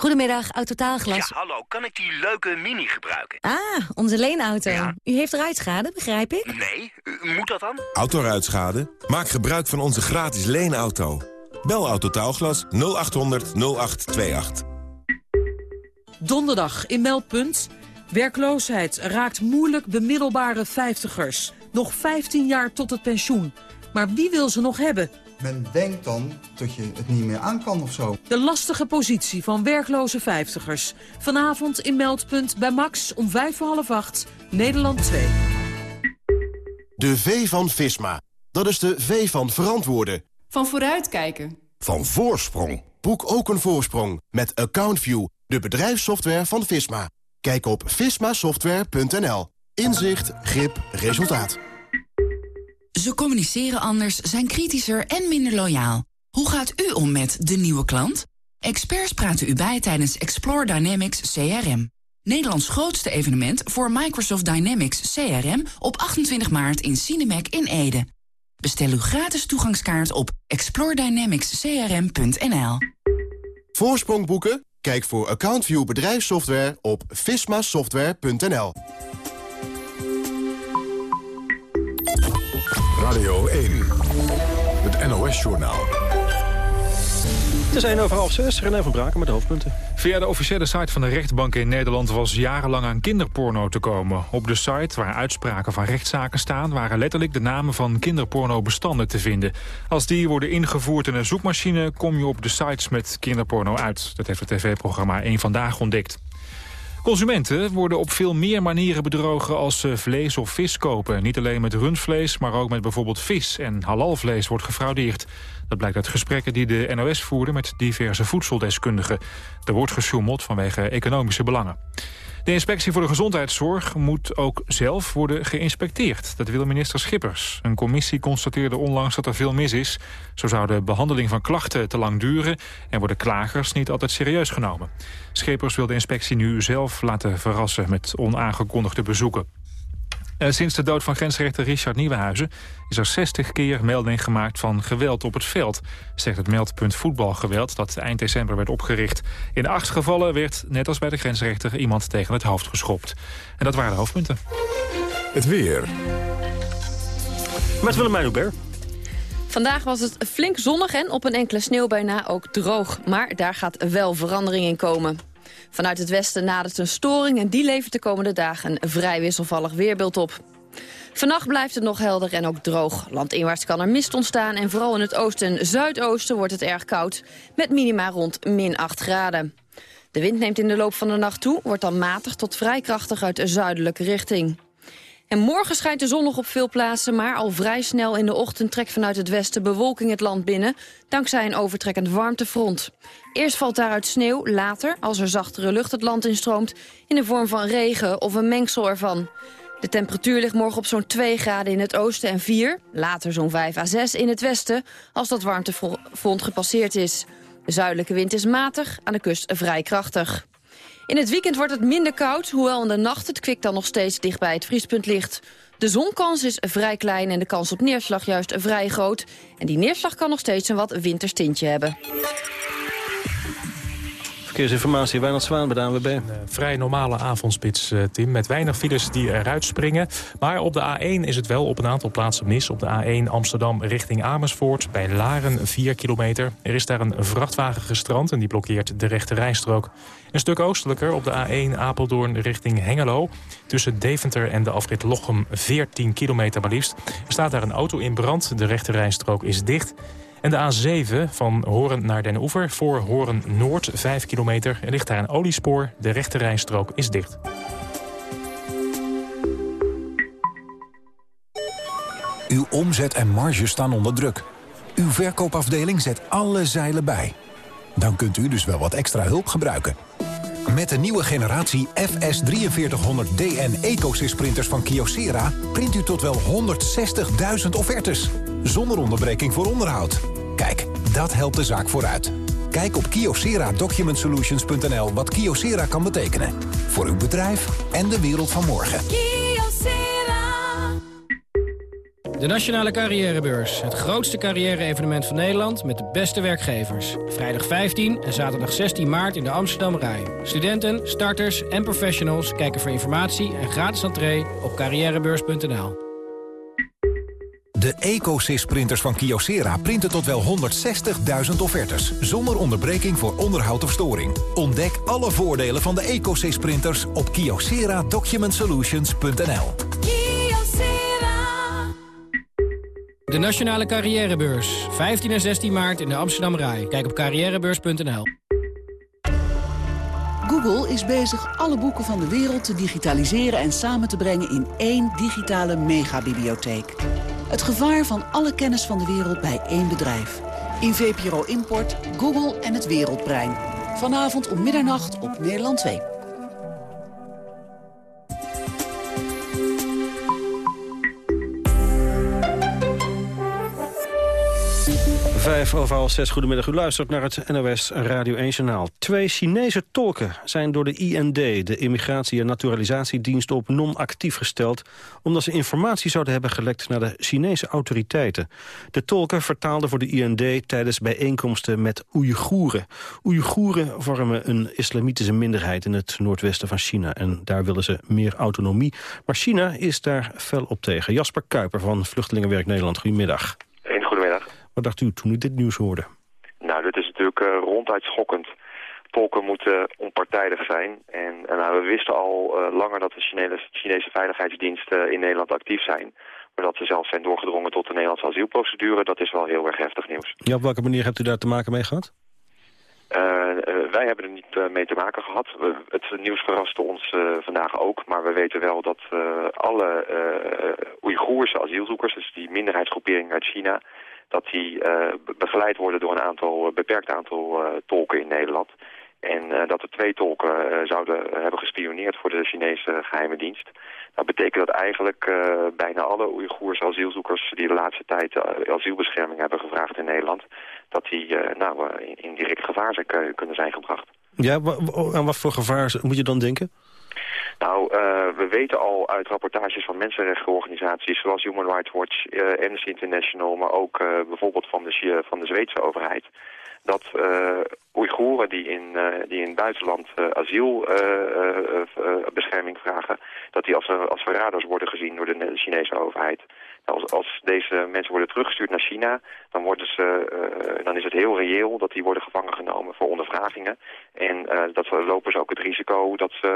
Goedemiddag, Autotaalglas. Ja, hallo. Kan ik die leuke Mini gebruiken? Ah, onze leenauto. Ja. U heeft ruitschade, begrijp ik? Nee, moet dat dan? Autoruitschade? Maak gebruik van onze gratis leenauto. Bel Autotaalglas 0800 0828. Donderdag in Meldpunt. Werkloosheid raakt moeilijk bemiddelbare vijftigers. Nog 15 jaar tot het pensioen. Maar wie wil ze nog hebben? Men denkt dan dat je het niet meer aan kan of zo. De lastige positie van werkloze vijftigers. Vanavond in Meldpunt bij Max om vijf voor half acht, Nederland 2. De V van Visma. Dat is de V van verantwoorden. Van vooruitkijken. Van voorsprong. Boek ook een voorsprong met AccountView, de bedrijfssoftware van Visma. Kijk op vismasoftware.nl. Inzicht, grip, resultaat. Ze communiceren anders, zijn kritischer en minder loyaal. Hoe gaat u om met de nieuwe klant? Experts praten u bij tijdens Explore Dynamics CRM. Nederlands grootste evenement voor Microsoft Dynamics CRM op 28 maart in Cinemac in Ede. Bestel uw gratis toegangskaart op exploredynamicscrm.nl. Voorsprong boeken? Kijk voor AccountView bedrijfssoftware op vismasoftware.nl. Radio 1, het NOS-journaal. Het is 1 over half 6. René van Braken met de hoofdpunten. Via de officiële site van de rechtbank in Nederland was jarenlang aan kinderporno te komen. Op de site, waar uitspraken van rechtszaken staan... waren letterlijk de namen van kinderporno-bestanden te vinden. Als die worden ingevoerd in een zoekmachine... kom je op de sites met kinderporno uit. Dat heeft het tv-programma 1 Vandaag ontdekt. Consumenten worden op veel meer manieren bedrogen als ze vlees of vis kopen. Niet alleen met rundvlees, maar ook met bijvoorbeeld vis en halalvlees wordt gefraudeerd. Dat blijkt uit gesprekken die de NOS voerde met diverse voedseldeskundigen. Er wordt gesjoemeld vanwege economische belangen. De inspectie voor de gezondheidszorg moet ook zelf worden geïnspecteerd. Dat wil minister Schippers. Een commissie constateerde onlangs dat er veel mis is. Zo zou de behandeling van klachten te lang duren... en worden klagers niet altijd serieus genomen. Schippers wil de inspectie nu zelf laten verrassen met onaangekondigde bezoeken. Eh, sinds de dood van grensrechter Richard Nieuwenhuizen is er 60 keer melding gemaakt van geweld op het veld, zegt het meldpunt voetbalgeweld dat eind december werd opgericht. In acht gevallen werd, net als bij de grensrechter, iemand tegen het hoofd geschopt. En dat waren de hoofdpunten. Het weer. Met Willemijn Hubert. Vandaag was het flink zonnig en op een enkele sneeuwbui na ook droog. Maar daar gaat wel verandering in komen. Vanuit het westen nadert een storing en die levert de komende dagen een vrij wisselvallig weerbeeld op. Vannacht blijft het nog helder en ook droog. Landinwaarts kan er mist ontstaan en vooral in het oosten en zuidoosten wordt het erg koud. Met minima rond min 8 graden. De wind neemt in de loop van de nacht toe, wordt dan matig tot vrij krachtig uit de zuidelijke richting. En morgen schijnt de zon nog op veel plaatsen, maar al vrij snel in de ochtend trekt vanuit het westen bewolking het land binnen, dankzij een overtrekkend warmtefront. Eerst valt daaruit sneeuw, later, als er zachtere lucht het land instroomt, in de vorm van regen of een mengsel ervan. De temperatuur ligt morgen op zo'n 2 graden in het oosten en 4, later zo'n 5 à 6 in het westen, als dat warmtefront gepasseerd is. De zuidelijke wind is matig, aan de kust vrij krachtig. In het weekend wordt het minder koud, hoewel in de nacht het kwik dan nog steeds dicht bij het vriespunt ligt. De zonkans is vrij klein en de kans op neerslag juist vrij groot. En die neerslag kan nog steeds een wat winterstintje hebben. Verkeersinformatie, Wijnald Zwaan bij de ANWB. Een eh, vrij normale avondspits, uh, Tim, met weinig files die eruit springen. Maar op de A1 is het wel op een aantal plaatsen mis. Op de A1 Amsterdam richting Amersfoort, bij Laren 4 kilometer. Er is daar een vrachtwagen gestrand en die blokkeert de rechte rijstrook. Een stuk oostelijker op de A1 Apeldoorn richting Hengelo. Tussen Deventer en de afrit Lochem 14 kilometer maar liefst. Er staat daar een auto in brand, de rechte rijstrook is dicht... En de A7 van Horen naar Den Oever voor Horen Noord, 5 kilometer. Er ligt daar een oliespoor, de rechte rijstrook is dicht. Uw omzet en marge staan onder druk. Uw verkoopafdeling zet alle zeilen bij. Dan kunt u dus wel wat extra hulp gebruiken. Met de nieuwe generatie FS4300DN EcoSys printers van Kyocera... print u tot wel 160.000 offertes. Zonder onderbreking voor onderhoud. Kijk, dat helpt de zaak vooruit. Kijk op kyocera-documentsolutions.nl wat Kyocera kan betekenen. Voor uw bedrijf en de wereld van morgen. De Nationale Carrièrebeurs. Het grootste carrière-evenement van Nederland met de beste werkgevers. Vrijdag 15 en zaterdag 16 maart in de Amsterdam Rai. Studenten, starters en professionals kijken voor informatie en gratis entree op carrièrebeurs.nl. De EcoSys-printers van Kyocera printen tot wel 160.000 offertes... zonder onderbreking voor onderhoud of storing. Ontdek alle voordelen van de EcoSys-printers op kyocera-documentsolutions.nl. De Nationale Carrièrebeurs. 15 en 16 maart in de Amsterdam Rai. Kijk op carrièrebeurs.nl. Google is bezig alle boeken van de wereld te digitaliseren en samen te brengen in één digitale megabibliotheek. Het gevaar van alle kennis van de wereld bij één bedrijf. In VPRO Import, Google en het Wereldbrein. Vanavond om middernacht op Nederland 2. Vijf over half zes, goedemiddag. U luistert naar het NOS Radio 1 Journaal. Twee Chinese tolken zijn door de IND, de Immigratie- en Naturalisatiedienst, op non-actief gesteld... omdat ze informatie zouden hebben gelekt naar de Chinese autoriteiten. De tolken vertaalden voor de IND tijdens bijeenkomsten met Oeigoeren. Oeigoeren vormen een islamitische minderheid in het noordwesten van China... en daar willen ze meer autonomie. Maar China is daar fel op tegen. Jasper Kuiper van Vluchtelingenwerk Nederland, goedemiddag. Wat dacht u toen u dit nieuws hoorde? Nou, dit is natuurlijk uh, ronduit schokkend. Tolken moeten onpartijdig zijn. En, en nou, we wisten al uh, langer dat de Chinese, Chinese veiligheidsdiensten in Nederland actief zijn. Maar dat ze zelfs zijn doorgedrongen tot de Nederlandse asielprocedure, dat is wel heel erg heftig nieuws. Ja, op welke manier hebt u daar te maken mee gehad? Uh, wij hebben er niet mee te maken gehad. het nieuws verraste ons vandaag ook. Maar we weten wel dat alle Oeigoerse asielzoekers, dus die minderheidsgroepering uit China dat die uh, begeleid worden door een aantal, uh, beperkt aantal uh, tolken in Nederland. En dat er twee tolken zouden hebben gespioneerd voor de Chinese geheime dienst. Dat betekent dat eigenlijk bijna alle Oeigoerse asielzoekers die de laatste tijd asielbescherming hebben gevraagd in Nederland, dat die nou, in, in, direct gevaar zijn, kunnen zijn gebracht. Ja, aan wat voor gevaar moet je dan denken? Nou, uh, we weten al uit rapportages van mensenrechtenorganisaties zoals Human Rights Watch, uh, Amnesty International, maar ook uh, bijvoorbeeld van de, van de Zweedse overheid, dat Oeigoeren die in, die in het buitenland asielbescherming vragen, dat die als, als verraders worden gezien door de Chinese overheid. Als, als deze mensen worden teruggestuurd naar China, dan, worden ze, uh, dan is het heel reëel dat die worden gevangen genomen voor ondervragingen. En uh, dat lopen ze ook het risico dat ze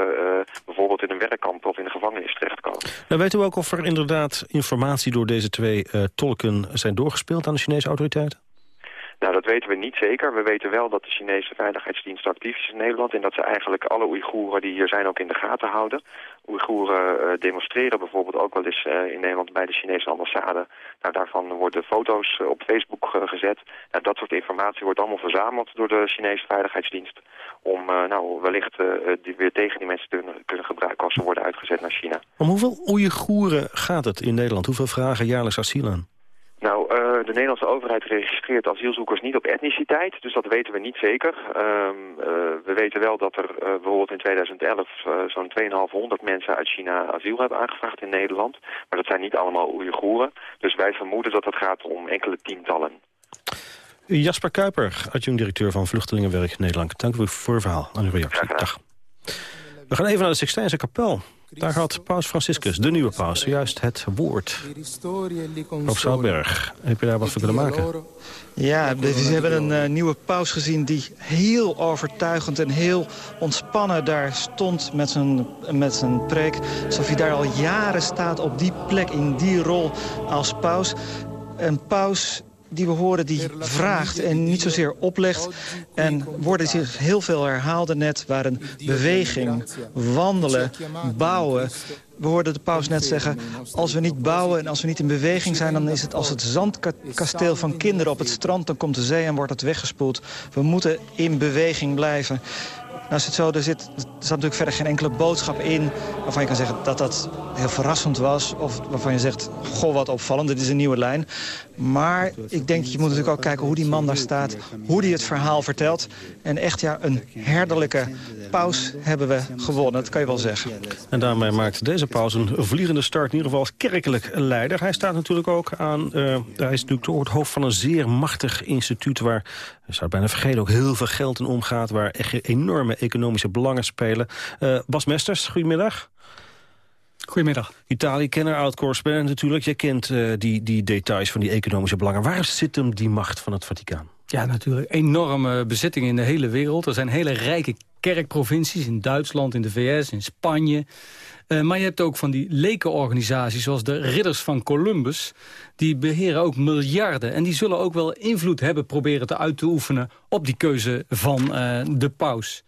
bijvoorbeeld in een werkkamp of in een gevangenis terechtkomen. Nou, weet u ook of er inderdaad informatie door deze twee tolken zijn doorgespeeld aan de Chinese autoriteiten? Nou, dat weten we niet zeker. We weten wel dat de Chinese veiligheidsdienst actief is in Nederland... en dat ze eigenlijk alle Oeigoeren die hier zijn ook in de gaten houden. Oeigoeren uh, demonstreren bijvoorbeeld ook wel eens uh, in Nederland bij de Chinese ambassade. Nou, daarvan worden foto's uh, op Facebook gezet. Nou, dat soort informatie wordt allemaal verzameld door de Chinese veiligheidsdienst... om nou, wellicht weer tegen die mensen te kunnen gebruiken als ze worden uitgezet naar China. Om hoeveel Oeigoeren gaat het in Nederland? Hoeveel vragen jaarlijks asiel aan? Nou, uh, de Nederlandse overheid registreert asielzoekers niet op etniciteit, dus dat weten we niet zeker. Um, uh, we weten wel dat er uh, bijvoorbeeld in 2011 zo'n 2500 mensen uit China asiel hebben aangevraagd in Nederland. Maar dat zijn niet allemaal Oeigoeren, dus wij vermoeden dat het gaat om enkele tientallen. Jasper Kuiper, adjunct-directeur van Vluchtelingenwerk Nederland. Dank u voor uw verhaal en uw reactie. Dag. We gaan even naar de Sixtijnse kapel. Daar had paus Franciscus, de nieuwe paus, juist het woord. Op Zaalberg, heb je daar wat voor kunnen maken? Ja, we hebben een uh, nieuwe paus gezien die heel overtuigend en heel ontspannen daar stond met zijn, met zijn preek. Alsof hij daar al jaren staat op die plek, in die rol als paus. Een paus die we horen die vraagt en niet zozeer oplegt. En woorden die zich heel veel herhaalden net waren beweging, wandelen, bouwen. We hoorden de paus net zeggen, als we niet bouwen en als we niet in beweging zijn... dan is het als het zandkasteel van kinderen op het strand. Dan komt de zee en wordt het weggespoeld. We moeten in beweging blijven. Nou is het zo, er, zit, er zat natuurlijk verder geen enkele boodschap in... waarvan je kan zeggen dat dat heel verrassend was... of waarvan je zegt, goh, wat opvallend, dit is een nieuwe lijn. Maar ik denk dat je moet natuurlijk ook kijken hoe die man daar staat... hoe die het verhaal vertelt. En echt, ja, een herderlijke paus hebben we gewonnen, dat kan je wel zeggen. En daarmee maakt deze paus een vliegende start, in ieder geval als kerkelijk leider. Hij staat natuurlijk ook aan, uh, hij is natuurlijk het hoofd van een zeer machtig instituut... waar, je zou het bijna vergeten, ook heel veel geld in omgaat... waar echt enorme economische belangen spelen. Uh, Bas Mesters, goedemiddag. Goedemiddag. Italië-kenner, oud-correspondent natuurlijk. Jij kent uh, die, die details van die economische belangen. Waar zit hem die macht van het Vaticaan? Ja, natuurlijk. Enorme bezittingen in de hele wereld. Er zijn hele rijke kerkprovincies in Duitsland, in de VS, in Spanje. Uh, maar je hebt ook van die lekenorganisaties zoals de Ridders van Columbus. Die beheren ook miljarden. En die zullen ook wel invloed hebben proberen te uit te oefenen... op die keuze van uh, de paus.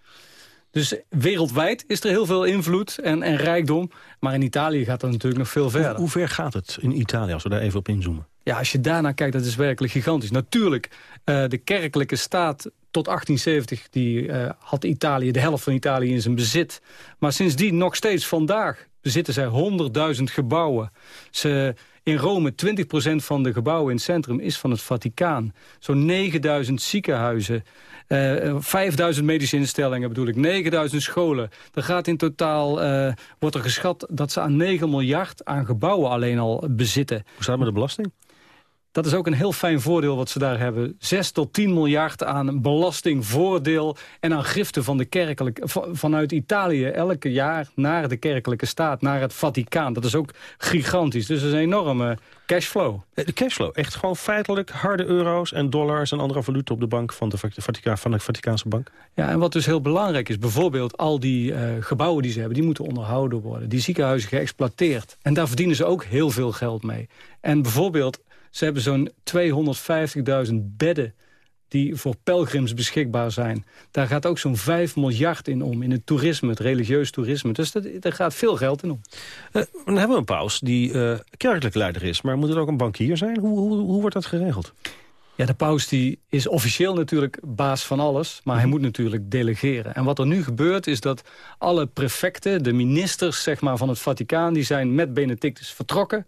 Dus wereldwijd is er heel veel invloed en, en rijkdom. Maar in Italië gaat dat natuurlijk nog veel verder. Hoe, hoe ver gaat het in Italië, als we daar even op inzoomen? Ja, als je daarnaar kijkt, dat is werkelijk gigantisch. Natuurlijk, uh, de kerkelijke staat tot 1870 die, uh, had Italië, de helft van Italië in zijn bezit. Maar sindsdien nog steeds vandaag bezitten zij 100.000 gebouwen. Ze In Rome, 20% van de gebouwen in het centrum is van het Vaticaan. Zo'n 9000 ziekenhuizen, uh, 5000 medische instellingen bedoel ik, 9000 scholen. Er gaat in totaal, uh, wordt er geschat dat ze aan 9 miljard aan gebouwen alleen al bezitten. Hoe staat het met de belasting? Dat is ook een heel fijn voordeel wat ze daar hebben. 6 tot 10 miljard aan belastingvoordeel en aan giften van de kerkelijke, vanuit Italië elke jaar naar de kerkelijke staat, naar het Vaticaan. Dat is ook gigantisch. Dus dat is een enorme cashflow. Eh, de cashflow, echt gewoon feitelijk harde euro's en dollars en andere valuta op de bank van de, Vaticaan, van de Vaticaanse bank. Ja, en wat dus heel belangrijk is, bijvoorbeeld al die uh, gebouwen die ze hebben, die moeten onderhouden worden. Die ziekenhuizen geëxploiteerd. En daar verdienen ze ook heel veel geld mee. En bijvoorbeeld ze hebben zo'n 250.000 bedden die voor pelgrims beschikbaar zijn. Daar gaat ook zo'n 5 miljard in om, in het toerisme, het religieus toerisme. Dus dat, daar gaat veel geld in om. Uh, dan hebben we een paus die uh, kerkelijk leider is, maar moet er ook een bankier zijn? Hoe, hoe, hoe wordt dat geregeld? Ja, de paus die is officieel natuurlijk baas van alles, maar hij mhm. moet natuurlijk delegeren. En wat er nu gebeurt is dat alle prefecten, de ministers zeg maar, van het Vaticaan... die zijn met Benedictus vertrokken.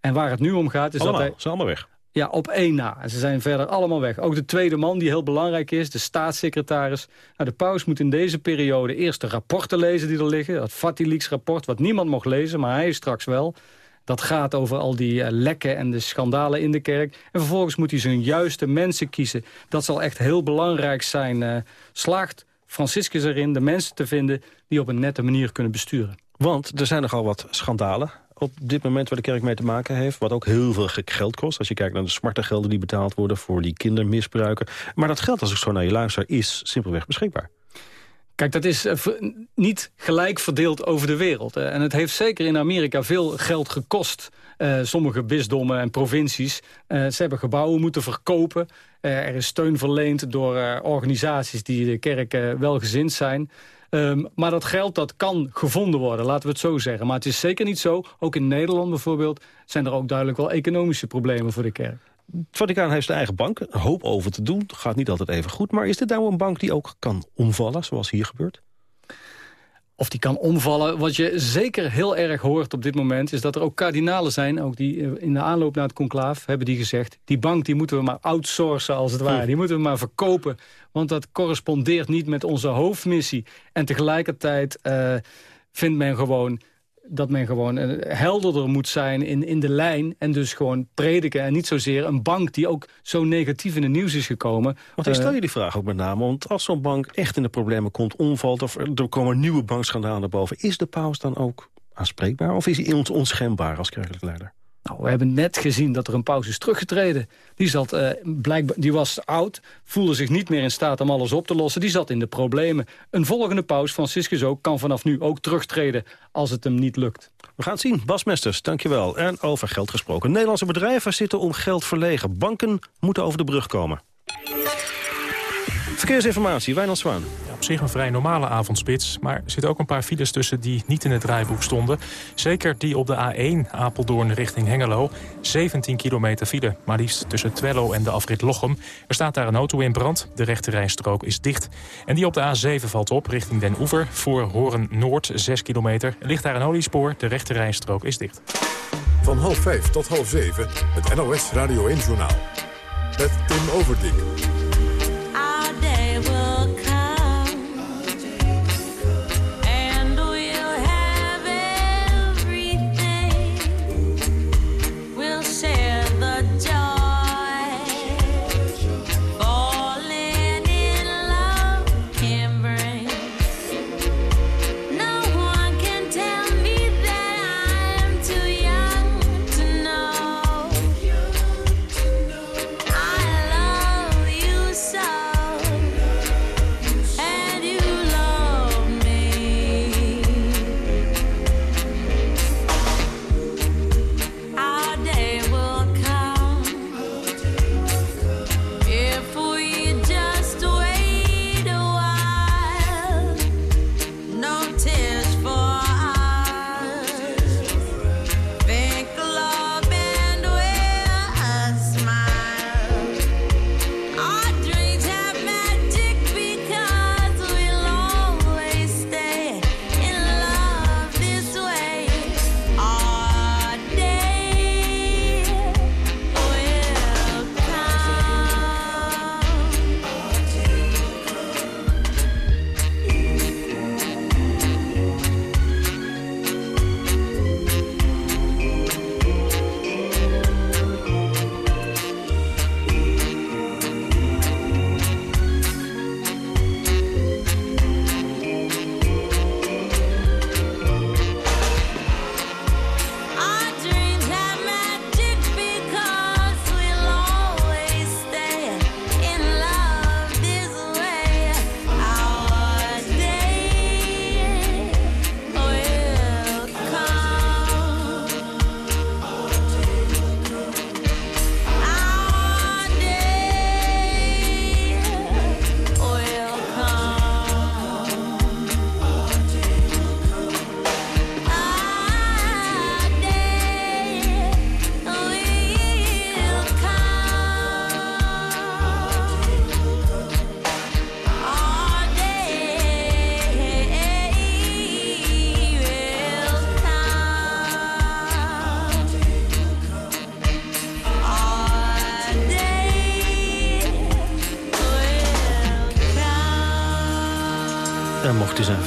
En waar het nu om gaat is dat hij... Ze zijn allemaal weg. Ja, op één na. En ze zijn verder allemaal weg. Ook de tweede man, die heel belangrijk is, de staatssecretaris. Nou, de paus moet in deze periode eerst de rapporten lezen die er liggen. Dat Vatileaks-rapport, wat niemand mocht lezen, maar hij straks wel. Dat gaat over al die uh, lekken en de schandalen in de kerk. En vervolgens moet hij zijn juiste mensen kiezen. Dat zal echt heel belangrijk zijn. Uh, slaagt Franciscus erin de mensen te vinden die op een nette manier kunnen besturen. Want er zijn nogal wat schandalen op dit moment waar de kerk mee te maken heeft. Wat ook heel veel geld kost. Als je kijkt naar de smarte gelden die betaald worden voor die kindermisbruiken. Maar dat geld, als ik zo naar je luister, is simpelweg beschikbaar. Kijk, dat is uh, niet gelijk verdeeld over de wereld. En het heeft zeker in Amerika veel geld gekost. Uh, sommige bisdommen en provincies. Uh, ze hebben gebouwen moeten verkopen. er is steun verleend door organisaties die de kerk welgezind zijn. Um, maar dat geld dat kan gevonden worden, laten we het zo zeggen. Maar het is zeker niet zo, ook in Nederland bijvoorbeeld... zijn er ook duidelijk wel economische problemen voor de kerk. Het Vaticaan heeft zijn eigen bank, een hoop over te doen. gaat niet altijd even goed. Maar is dit nou een bank die ook kan omvallen, zoals hier gebeurt? Of die kan omvallen. Wat je zeker heel erg hoort op dit moment... is dat er ook kardinalen zijn, ook die eh, in de aanloop naar het conclaaf... hebben die gezegd, die bank die moeten we maar outsourcen als het ware. Die moeten we maar verkopen, want dat correspondeert niet met onze hoofdmissie. En tegelijkertijd uh, vindt men gewoon dat men gewoon uh, helderder moet zijn in, in de lijn... en dus gewoon prediken en niet zozeer een bank die ook zo negatief in het nieuws is gekomen. Want ik stel je die vraag ook met name, want als zo'n bank echt in de problemen komt, omvalt... of er komen nieuwe bankschandalen naar boven, is de paus dan ook aanspreekbaar? Of is hij ons onschendbaar als kerkelijk leider? Nou, we hebben net gezien dat er een paus is teruggetreden. Die, zat, uh, blijkbaar, die was oud, voelde zich niet meer in staat om alles op te lossen. Die zat in de problemen. Een volgende paus, Franciscus ook, kan vanaf nu ook terugtreden als het hem niet lukt. We gaan het zien. Bas Mesters, dankjewel. En over geld gesproken. Nederlandse bedrijven zitten om geld verlegen. Banken moeten over de brug komen. Verkeersinformatie, Wijnald Zwaan. Ja, op zich een vrij normale avondspits, maar er zitten ook een paar files tussen die niet in het draaiboek stonden. Zeker die op de A1 Apeldoorn richting Hengelo. 17 kilometer file, maar liefst tussen Twello en de afrit Lochem. Er staat daar een auto in brand, de rechte rijstrook is dicht. En die op de A7 valt op richting Den Oever voor Horen Noord, 6 kilometer. Er ligt daar een oliespoor, de rechte rijstrook is dicht. Van half 5 tot half 7, het NOS Radio 1-journaal. Met Tim Overdijk.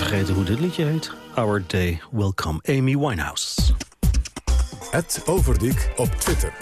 Vergeten hoe dit liedje heet... Our Day Will Come, Amy Winehouse. Het Overdiek op Twitter.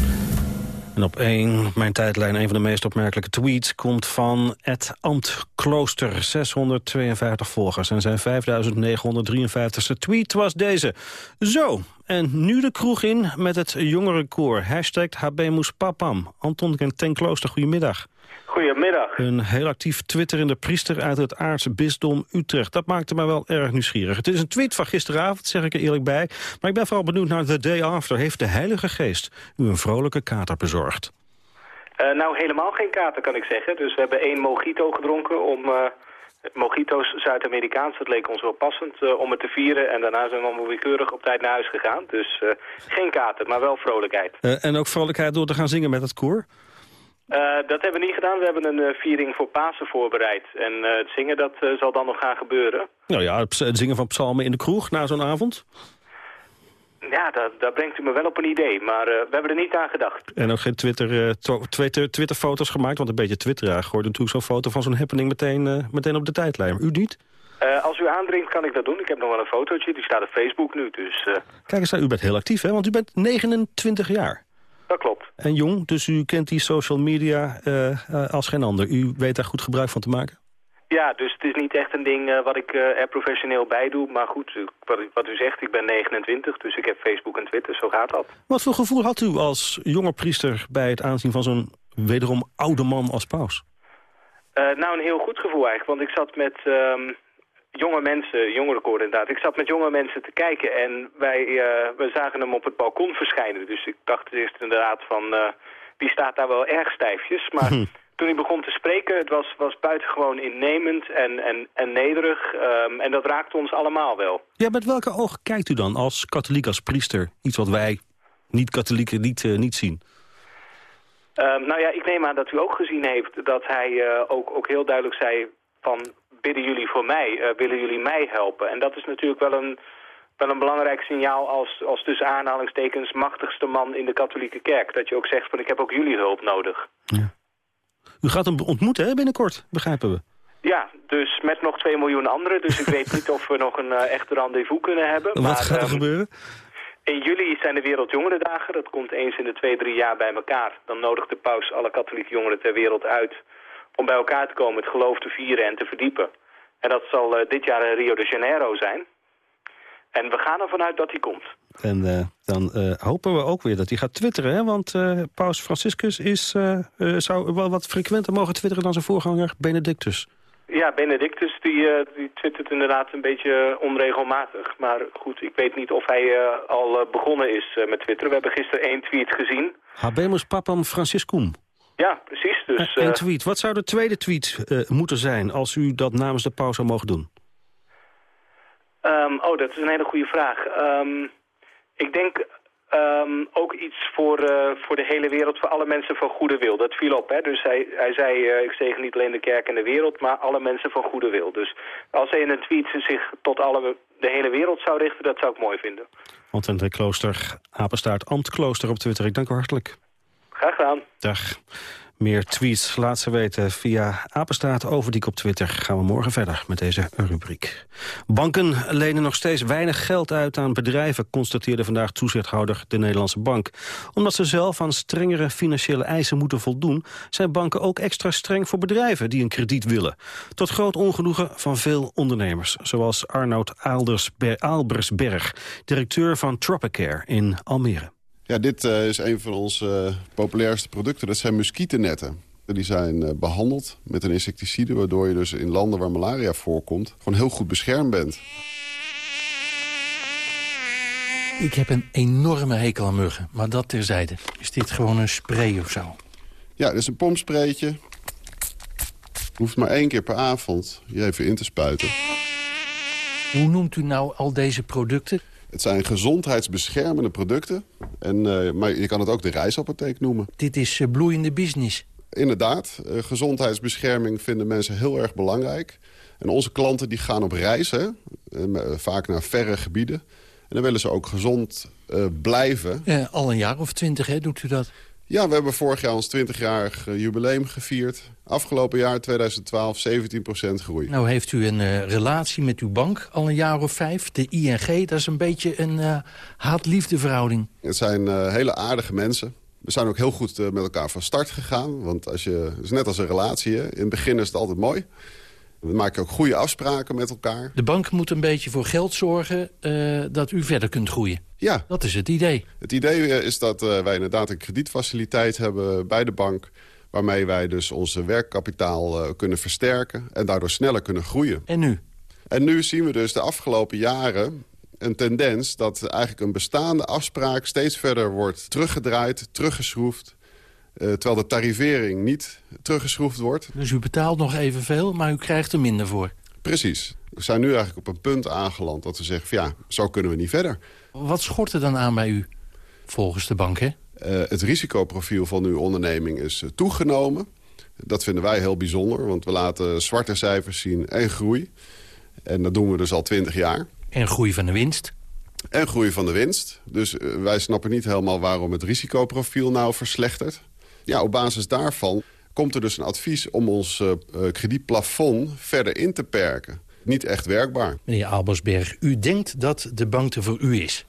En op één, mijn tijdlijn, een van de meest opmerkelijke tweets... komt van het Amt Klooster, 652 volgers. En zijn 5953ste tweet was deze. Zo, en nu de kroeg in met het jongerenkoor. Hashtag Habemus Papam. Anton ten Klooster, goedemiddag. Goedemiddag. Een heel actief twitterende priester uit het aartsbisdom Utrecht. Dat maakte mij wel erg nieuwsgierig. Het is een tweet van gisteravond, zeg ik er eerlijk bij. Maar ik ben vooral benieuwd naar The Day After. Heeft de Heilige Geest u een vrolijke kater bezorgd? Uh, nou, helemaal geen kater kan ik zeggen. Dus we hebben één mojito gedronken om... Uh... Mojito's Zuid-Amerikaans, dat leek ons wel passend uh, om het te vieren. En daarna zijn we allemaal weer keurig op tijd naar huis gegaan. Dus uh, geen kater, maar wel vrolijkheid. Uh, en ook vrolijkheid door te gaan zingen met het koor? Dat hebben we niet gedaan. We hebben een viering voor Pasen voorbereid. En het zingen, dat zal dan nog gaan gebeuren. Nou ja, het zingen van psalmen in de kroeg na zo'n avond? Ja, dat, dat, brengt u me wel op een idee. Maar we hebben er niet aan gedacht. En ook geen Twitter, Twitter, Twitter-foto's gemaakt? Want een beetje twitteraar gooit natuurlijk zo'n foto van zo'n happening meteen, meteen op de tijdlijn. U niet? als u aandringt kan ik dat doen. Ik heb nog wel een fotootje, die staat op Facebook nu. Dus, Kijk eens, u bent heel actief, hè? Want u bent 29 jaar. Dat klopt. En jong, dus u kent die social media uh, uh, als geen ander. U weet daar goed gebruik van te maken? Ja, dus het is niet echt een ding uh, wat ik er professioneel bij doe. Maar goed, wat, wat, u zegt, ik ben 29, dus ik heb Facebook en Twitter, zo gaat dat. Wat voor gevoel had u als jonge priester bij het aanzien van zo'n wederom oude man als paus? nou, een heel goed gevoel eigenlijk, want ik zat met... Um, jonge mensen, jongerenkoor inderdaad. Ik zat met jonge mensen te kijken en wij we zagen hem op het balkon verschijnen. Dus ik dacht eerst inderdaad van, die staat daar wel erg stijfjes. Maar toen hij begon te spreken, het was, was buitengewoon innemend en, en, en nederig. Um, en dat raakte ons allemaal wel. Ja, met welke ogen kijkt u dan als katholiek, als priester? Iets wat wij niet-katholieken niet, uh, niet zien. Um, nou ja, ik neem aan dat u ook gezien heeft dat hij ook, ook heel duidelijk zei van bidden jullie voor mij, uh, willen jullie mij helpen? En dat is natuurlijk wel een, wel een belangrijk signaal als, als tussen aanhalingstekens machtigste man in de katholieke kerk. Dat je ook zegt van ik heb ook jullie hulp nodig. Ja. U gaat hem ontmoeten hè, binnenkort, begrijpen we. Ja, dus met nog 2 miljoen anderen. Dus ik weet niet of we nog een uh, echte rendezvous kunnen hebben. Wat maar, gaat er um, gebeuren? In juli zijn de Wereldjongerendagen. Dat komt eens in de twee, drie jaar bij elkaar. Dan nodigt de paus alle katholieke jongeren ter wereld uit om bij elkaar te komen, het geloof te vieren en te verdiepen. En dat zal uh, dit jaar in Rio de Janeiro zijn. En we gaan ervan uit dat hij komt. En uh, dan uh, hopen we ook weer dat hij gaat twitteren, hè? want paus Franciscus is, zou wel wat frequenter mogen twitteren dan zijn voorganger Benedictus. Ja, Benedictus die, die twittert inderdaad een beetje onregelmatig. Maar goed, ik weet niet of hij al begonnen is met twitteren. We hebben gisteren één tweet gezien. Habemus papam Franciscum. Ja, precies. Dus, een tweet. Wat zou de tweede tweet moeten zijn als u dat namens de paus zou mogen doen? Um, oh, dat is een hele goede vraag. Um, ik denk um, ook iets voor, uh, voor de hele wereld, voor alle mensen van goede wil. Dat viel op, hè. Dus hij, hij zei, uh, ik zegen niet alleen de kerk en de wereld, maar alle mensen van goede wil. Dus als hij in een tweet zich tot alle, de hele wereld zou richten, dat zou ik mooi vinden. Want de klooster, apenstaart, ambtklooster op Twitter. Ik dank u hartelijk. Graag gedaan. Dag. Meer tweets laat ze weten via Apenstaat Overdiek op Twitter. Gaan we morgen verder met deze rubriek. Banken lenen nog steeds weinig geld uit aan bedrijven... constateerde vandaag toezichthouder de Nederlandse Bank. Omdat ze zelf aan strengere financiële eisen moeten voldoen... zijn banken ook extra streng voor bedrijven die een krediet willen. Tot groot ongenoegen van veel ondernemers. Zoals Arnoud Aalbersberg, directeur van Tropicare in Almere. Ja, dit uh, is een van onze uh, populairste producten. Dat zijn muskietennetten. Die zijn uh, behandeld met een insecticide... waardoor je dus in landen waar malaria voorkomt... gewoon heel goed beschermd bent. Ik heb een enorme hekel aan muggen, maar dat terzijde. Is dit gewoon een spray of zo? Ja, dit is een pompspreetje. Je hoeft maar één keer per avond je even in te spuiten. Hoe noemt u nou al deze producten? Het zijn gezondheidsbeschermende producten. En, uh, maar je kan het ook de reisapotheek noemen. Dit is uh, bloeiende business. Inderdaad. Uh, gezondheidsbescherming vinden mensen heel erg belangrijk. En onze klanten die gaan op reis, hè? vaak naar verre gebieden. En dan willen ze ook gezond blijven. al een jaar of twintig hè, doet u dat? Ja, we hebben vorig jaar ons 20-jarig jubileum gevierd. Afgelopen jaar, 2012, 17% groei. Nou heeft u een uh, relatie met uw bank al een jaar of vijf. De ING, dat is een beetje een uh, haat-liefde verhouding. Het zijn uh, hele aardige mensen. We zijn ook heel goed met elkaar van start gegaan. Want als je, het is net als een relatie. Hè? In het begin is het altijd mooi. We maken ook goede afspraken met elkaar. De bank moet een beetje voor geld zorgen uh, dat u verder kunt groeien. Ja. Dat is het idee. Het idee is dat uh, wij inderdaad een kredietfaciliteit hebben bij de bank... waarmee wij dus onze werkkapitaal uh, kunnen versterken... en daardoor sneller kunnen groeien. En nu? En nu zien we dus de afgelopen jaren een tendens... dat eigenlijk een bestaande afspraak steeds verder wordt teruggedraaid, teruggeschroefd... Uh, terwijl de tarivering niet teruggeschroefd wordt. Dus u betaalt nog evenveel, maar u krijgt er minder voor? Precies. We zijn nu eigenlijk op een punt aangeland dat we zeggen... Van, ja, zo kunnen we niet verder. Wat schort er dan aan bij u, volgens de bank, hè? Uh, het risicoprofiel van uw onderneming is uh, toegenomen. Dat vinden wij heel bijzonder, want we laten zwarte cijfers zien en groei. En dat doen we dus al twintig jaar. En groei van de winst? En groei van de winst. Dus wij snappen niet helemaal waarom het risicoprofiel nou verslechtert ja, op basis daarvan komt er dus een advies om ons uh, kredietplafond verder in te perken. Niet echt werkbaar. Meneer Albersberg, u denkt dat de bank er voor u is?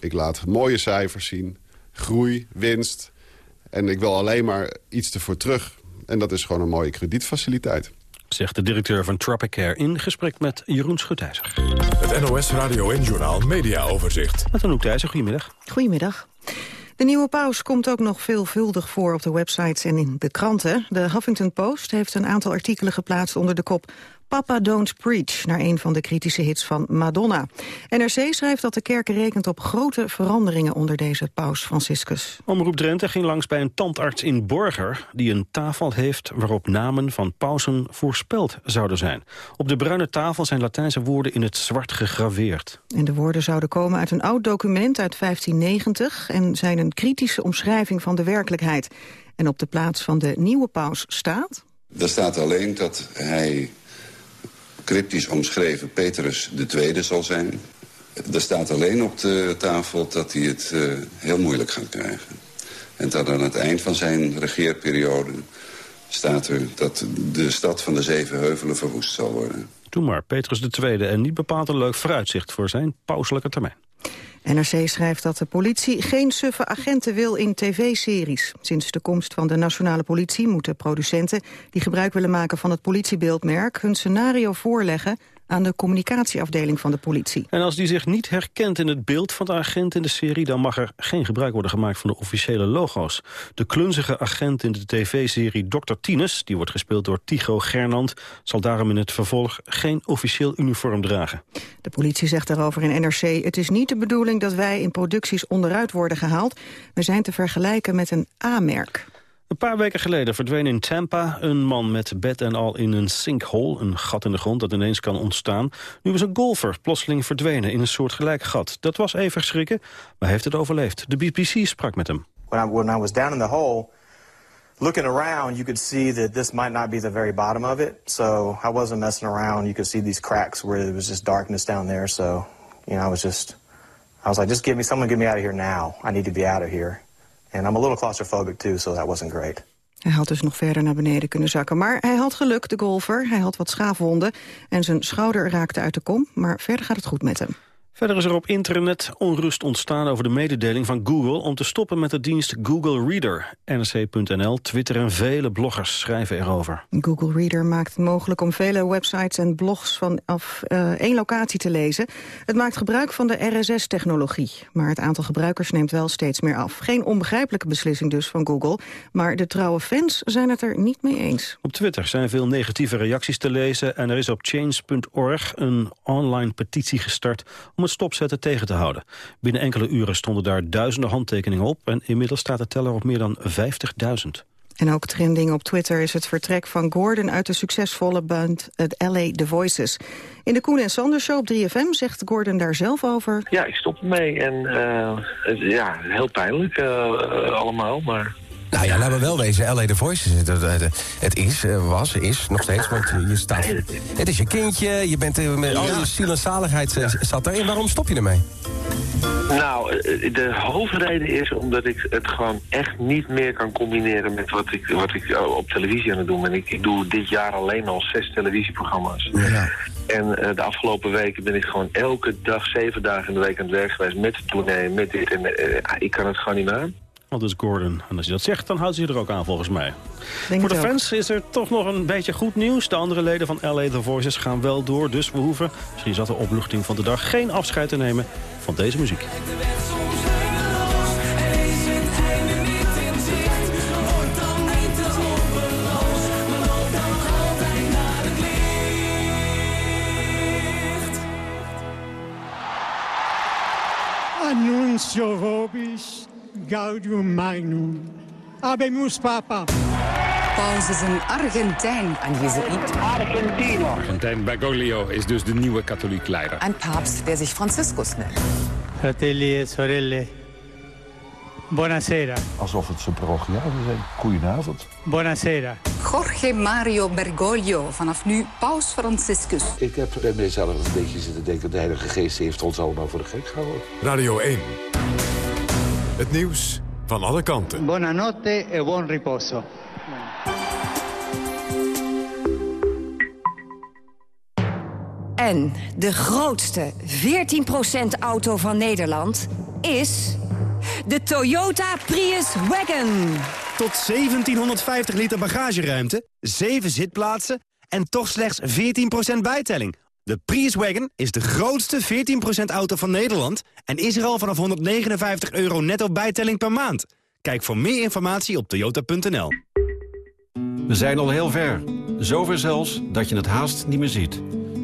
Ik laat mooie cijfers zien, groei, winst. En ik wil alleen maar iets ervoor terug. En dat is gewoon een mooie kredietfaciliteit. Zegt de directeur van Tropicare in gesprek met Jeroen Schutijzer. Het NOS Radio en Journaal Media Overzicht. Met Anouk Thijssen, goedemiddag. Goedemiddag. De nieuwe paus komt ook nog veelvuldig voor op de websites en in de kranten. De Huffington Post heeft een aantal artikelen geplaatst onder de kop... Papa Don't Preach, naar een van de kritische hits van Madonna. NRC schrijft dat de kerk rekent op grote veranderingen onder deze paus Franciscus. Omroep Drenthe ging langs bij een tandarts in Borger... die een tafel heeft waarop namen van pausen voorspeld zouden zijn. Op de bruine tafel zijn Latijnse woorden in het zwart gegraveerd. En de woorden zouden komen uit een oud document uit 1590... en zijn een kritische omschrijving van de werkelijkheid. En op de plaats van de nieuwe paus staat... Er staat alleen dat hij cryptisch omschreven Petrus de Tweede zal zijn. Er staat alleen op de tafel dat hij het uh, heel moeilijk gaat krijgen. En dat aan het eind van zijn regeerperiode staat er dat de stad van de zeven heuvelen verwoest zal worden. Toen maar, Petrus Tweede en niet bepaald een leuk vooruitzicht voor zijn pauselijke termijn. NRC schrijft dat de politie geen suffe agenten wil in tv-series. Sinds de komst van de nationale politie moeten producenten... die gebruik willen maken van het politiebeeldmerk... hun scenario voorleggen aan de communicatieafdeling van de politie. En als die zich niet herkent in het beeld van de agent in de serie... dan mag er geen gebruik worden gemaakt van de officiële logo's. De klunzige agent in de tv-serie Dr. Tines... die wordt gespeeld door Tycho Gernand... zal daarom in het vervolg geen officieel uniform dragen. De politie zegt daarover in NRC... het is niet de bedoeling dat wij in producties onderuit worden gehaald. We zijn te vergelijken met een A-merk. Een paar weken geleden verdween in Tampa een man met bed en al in een sinkhole, een gat in de grond dat ineens kan ontstaan. Nu was een golfer plotseling verdwenen in een soort gelijk gat. Dat was even schrikken, maar heeft het overleefd. De BBC sprak met hem. When I, when I was down in the hole, looking around, you could see that this might not be the very bottom of it. So I wasn't messing around. You could see these cracks where there was just darkness down there. So, you know, I was just, I was like, just give me, someone get me out of here now. I need to be out of here. I'm a little claustrophobic too, so that wasn't great. Hij had dus nog verder naar beneden kunnen zakken. Maar hij had geluk, de golfer. Hij had wat schaafwonden en zijn schouder raakte uit de kom. Maar verder gaat het goed met hem. Verder is er op internet onrust ontstaan over de mededeling van Google... om te stoppen met de dienst Google Reader. NRC.nl, Twitter en vele bloggers schrijven erover. Google Reader maakt het mogelijk om vele websites en blogs vanaf uh, één locatie te lezen. Het maakt gebruik van de RSS-technologie. Maar het aantal gebruikers neemt wel steeds meer af. Geen onbegrijpelijke beslissing dus van Google. Maar de trouwe fans zijn het er niet mee eens. Op Twitter zijn veel negatieve reacties te lezen... en er is op change.org een online petitie gestart... om het stopzetten tegen te houden. Binnen enkele uren stonden daar duizenden handtekeningen op... en inmiddels staat de teller op meer dan 50.000. En ook trending op Twitter is het vertrek van Gordon uit de succesvolle band het LA The Voices. In de Koen en Sander Show op 3FM zegt Gordon daar zelf over. Ja, ik stop ermee en uh, ja, heel pijnlijk uh, allemaal, maar... Nou ja, laten we wel wezen, LA The Voices. Het, het is, was, is, nog steeds, want je staat... Het is je kindje, je bent met al je ziel en zaligheid zat erin. Waarom stop je ermee? Nou, eh, de hoofdreden is omdat ik het gewoon echt niet meer kan combineren met wat ik, wat ik eh, op televisie aan het doen ben. Ik, ik doe dit jaar alleen al zes televisieprogramma's. Ja. En eh, de afgelopen weken ben ik gewoon elke dag, zeven dagen in de week aan het werk geweest met de tournee, met dit. En ik kan het gewoon niet meer aan. Want is Gordon. En als je dat zegt, dan houdt hij er ook aan volgens mij. Denk Voor de fans is er toch nog een beetje goed nieuws. De andere leden van LA The Voices gaan wel door. Dus we hoeven, misschien zat de opluchting van de dag... geen afscheid te nemen van deze muziek. Annuncio vobis gaudium magnum. Abemus papa. Paus is een Argentijn, een Jezuïet. Argentino. Argentijn Bergoglio is dus de nieuwe katholiek leider. Een Papst, der zich Franciscus nennt. Fratelli e sorelle. Buonasera. Alsof het zijn parochianen zijn. Goedenavond. Buonasera. Jorge Mario Bergoglio, vanaf nu Paus Franciscus. Ik heb bij mezelf een beetje zitten denken... de Heilige Geest heeft ons allemaal voor de gek gehouden. Radio 1. Het nieuws van alle kanten. Buonanotte e buon riposo. En de grootste 14% auto van Nederland is de Toyota Prius Wagon. Tot 1750 liter bagageruimte, 7 zitplaatsen en toch slechts 14% bijtelling. De Prius Wagon is de grootste 14% auto van Nederland... en is er al vanaf 159 euro netto bijtelling per maand. Kijk voor meer informatie op toyota.nl. We zijn al heel ver. Zover zelfs dat je het haast niet meer ziet.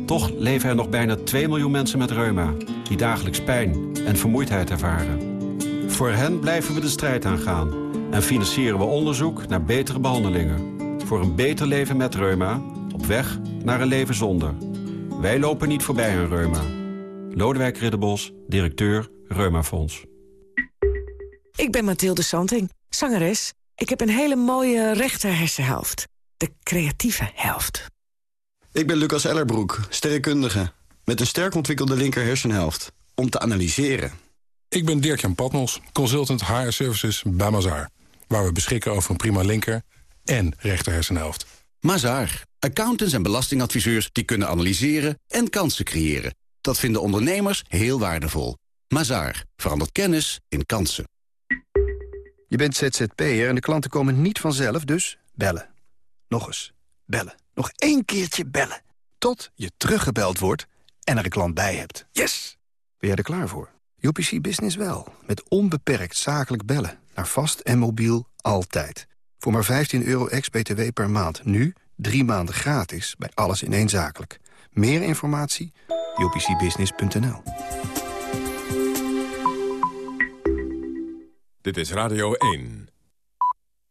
Toch leven er nog bijna 2 miljoen mensen met reuma... die dagelijks pijn en vermoeidheid ervaren. Voor hen blijven we de strijd aangaan... en financieren we onderzoek naar betere behandelingen. Voor een beter leven met reuma, op weg naar een leven zonder. Wij lopen niet voorbij aan reuma. Lodewijk Ridderbos, directeur Reumafonds. Ik ben Mathilde Santing, zangeres. Ik heb een hele mooie rechter hersenhelft. De creatieve helft. Ik ben Lucas Ellerbroek, sterrenkundige. Met een sterk ontwikkelde linker hersenhelft. Om te analyseren. Ik ben Dirk-Jan Patmos, consultant HR Services bij Mazaar. Waar we beschikken over een prima linker en rechter hersenhelft. Mazaar. Accountants en belastingadviseurs die kunnen analyseren en kansen creëren. Dat vinden ondernemers heel waardevol. Mazaar. Verandert kennis in kansen. Je bent ZZP'er en de klanten komen niet vanzelf, dus bellen. Nog eens. Bellen. Nog één keertje bellen. Tot je teruggebeld wordt en er een klant bij hebt. Yes! Ben jij er klaar voor? UPC Business wel. Met onbeperkt zakelijk bellen. Naar vast en mobiel altijd. Voor maar 15 euro ex-BTW per maand. Nu drie maanden gratis bij alles in één zakelijk. Meer informatie? upcbusiness.nl Dit is Radio 1.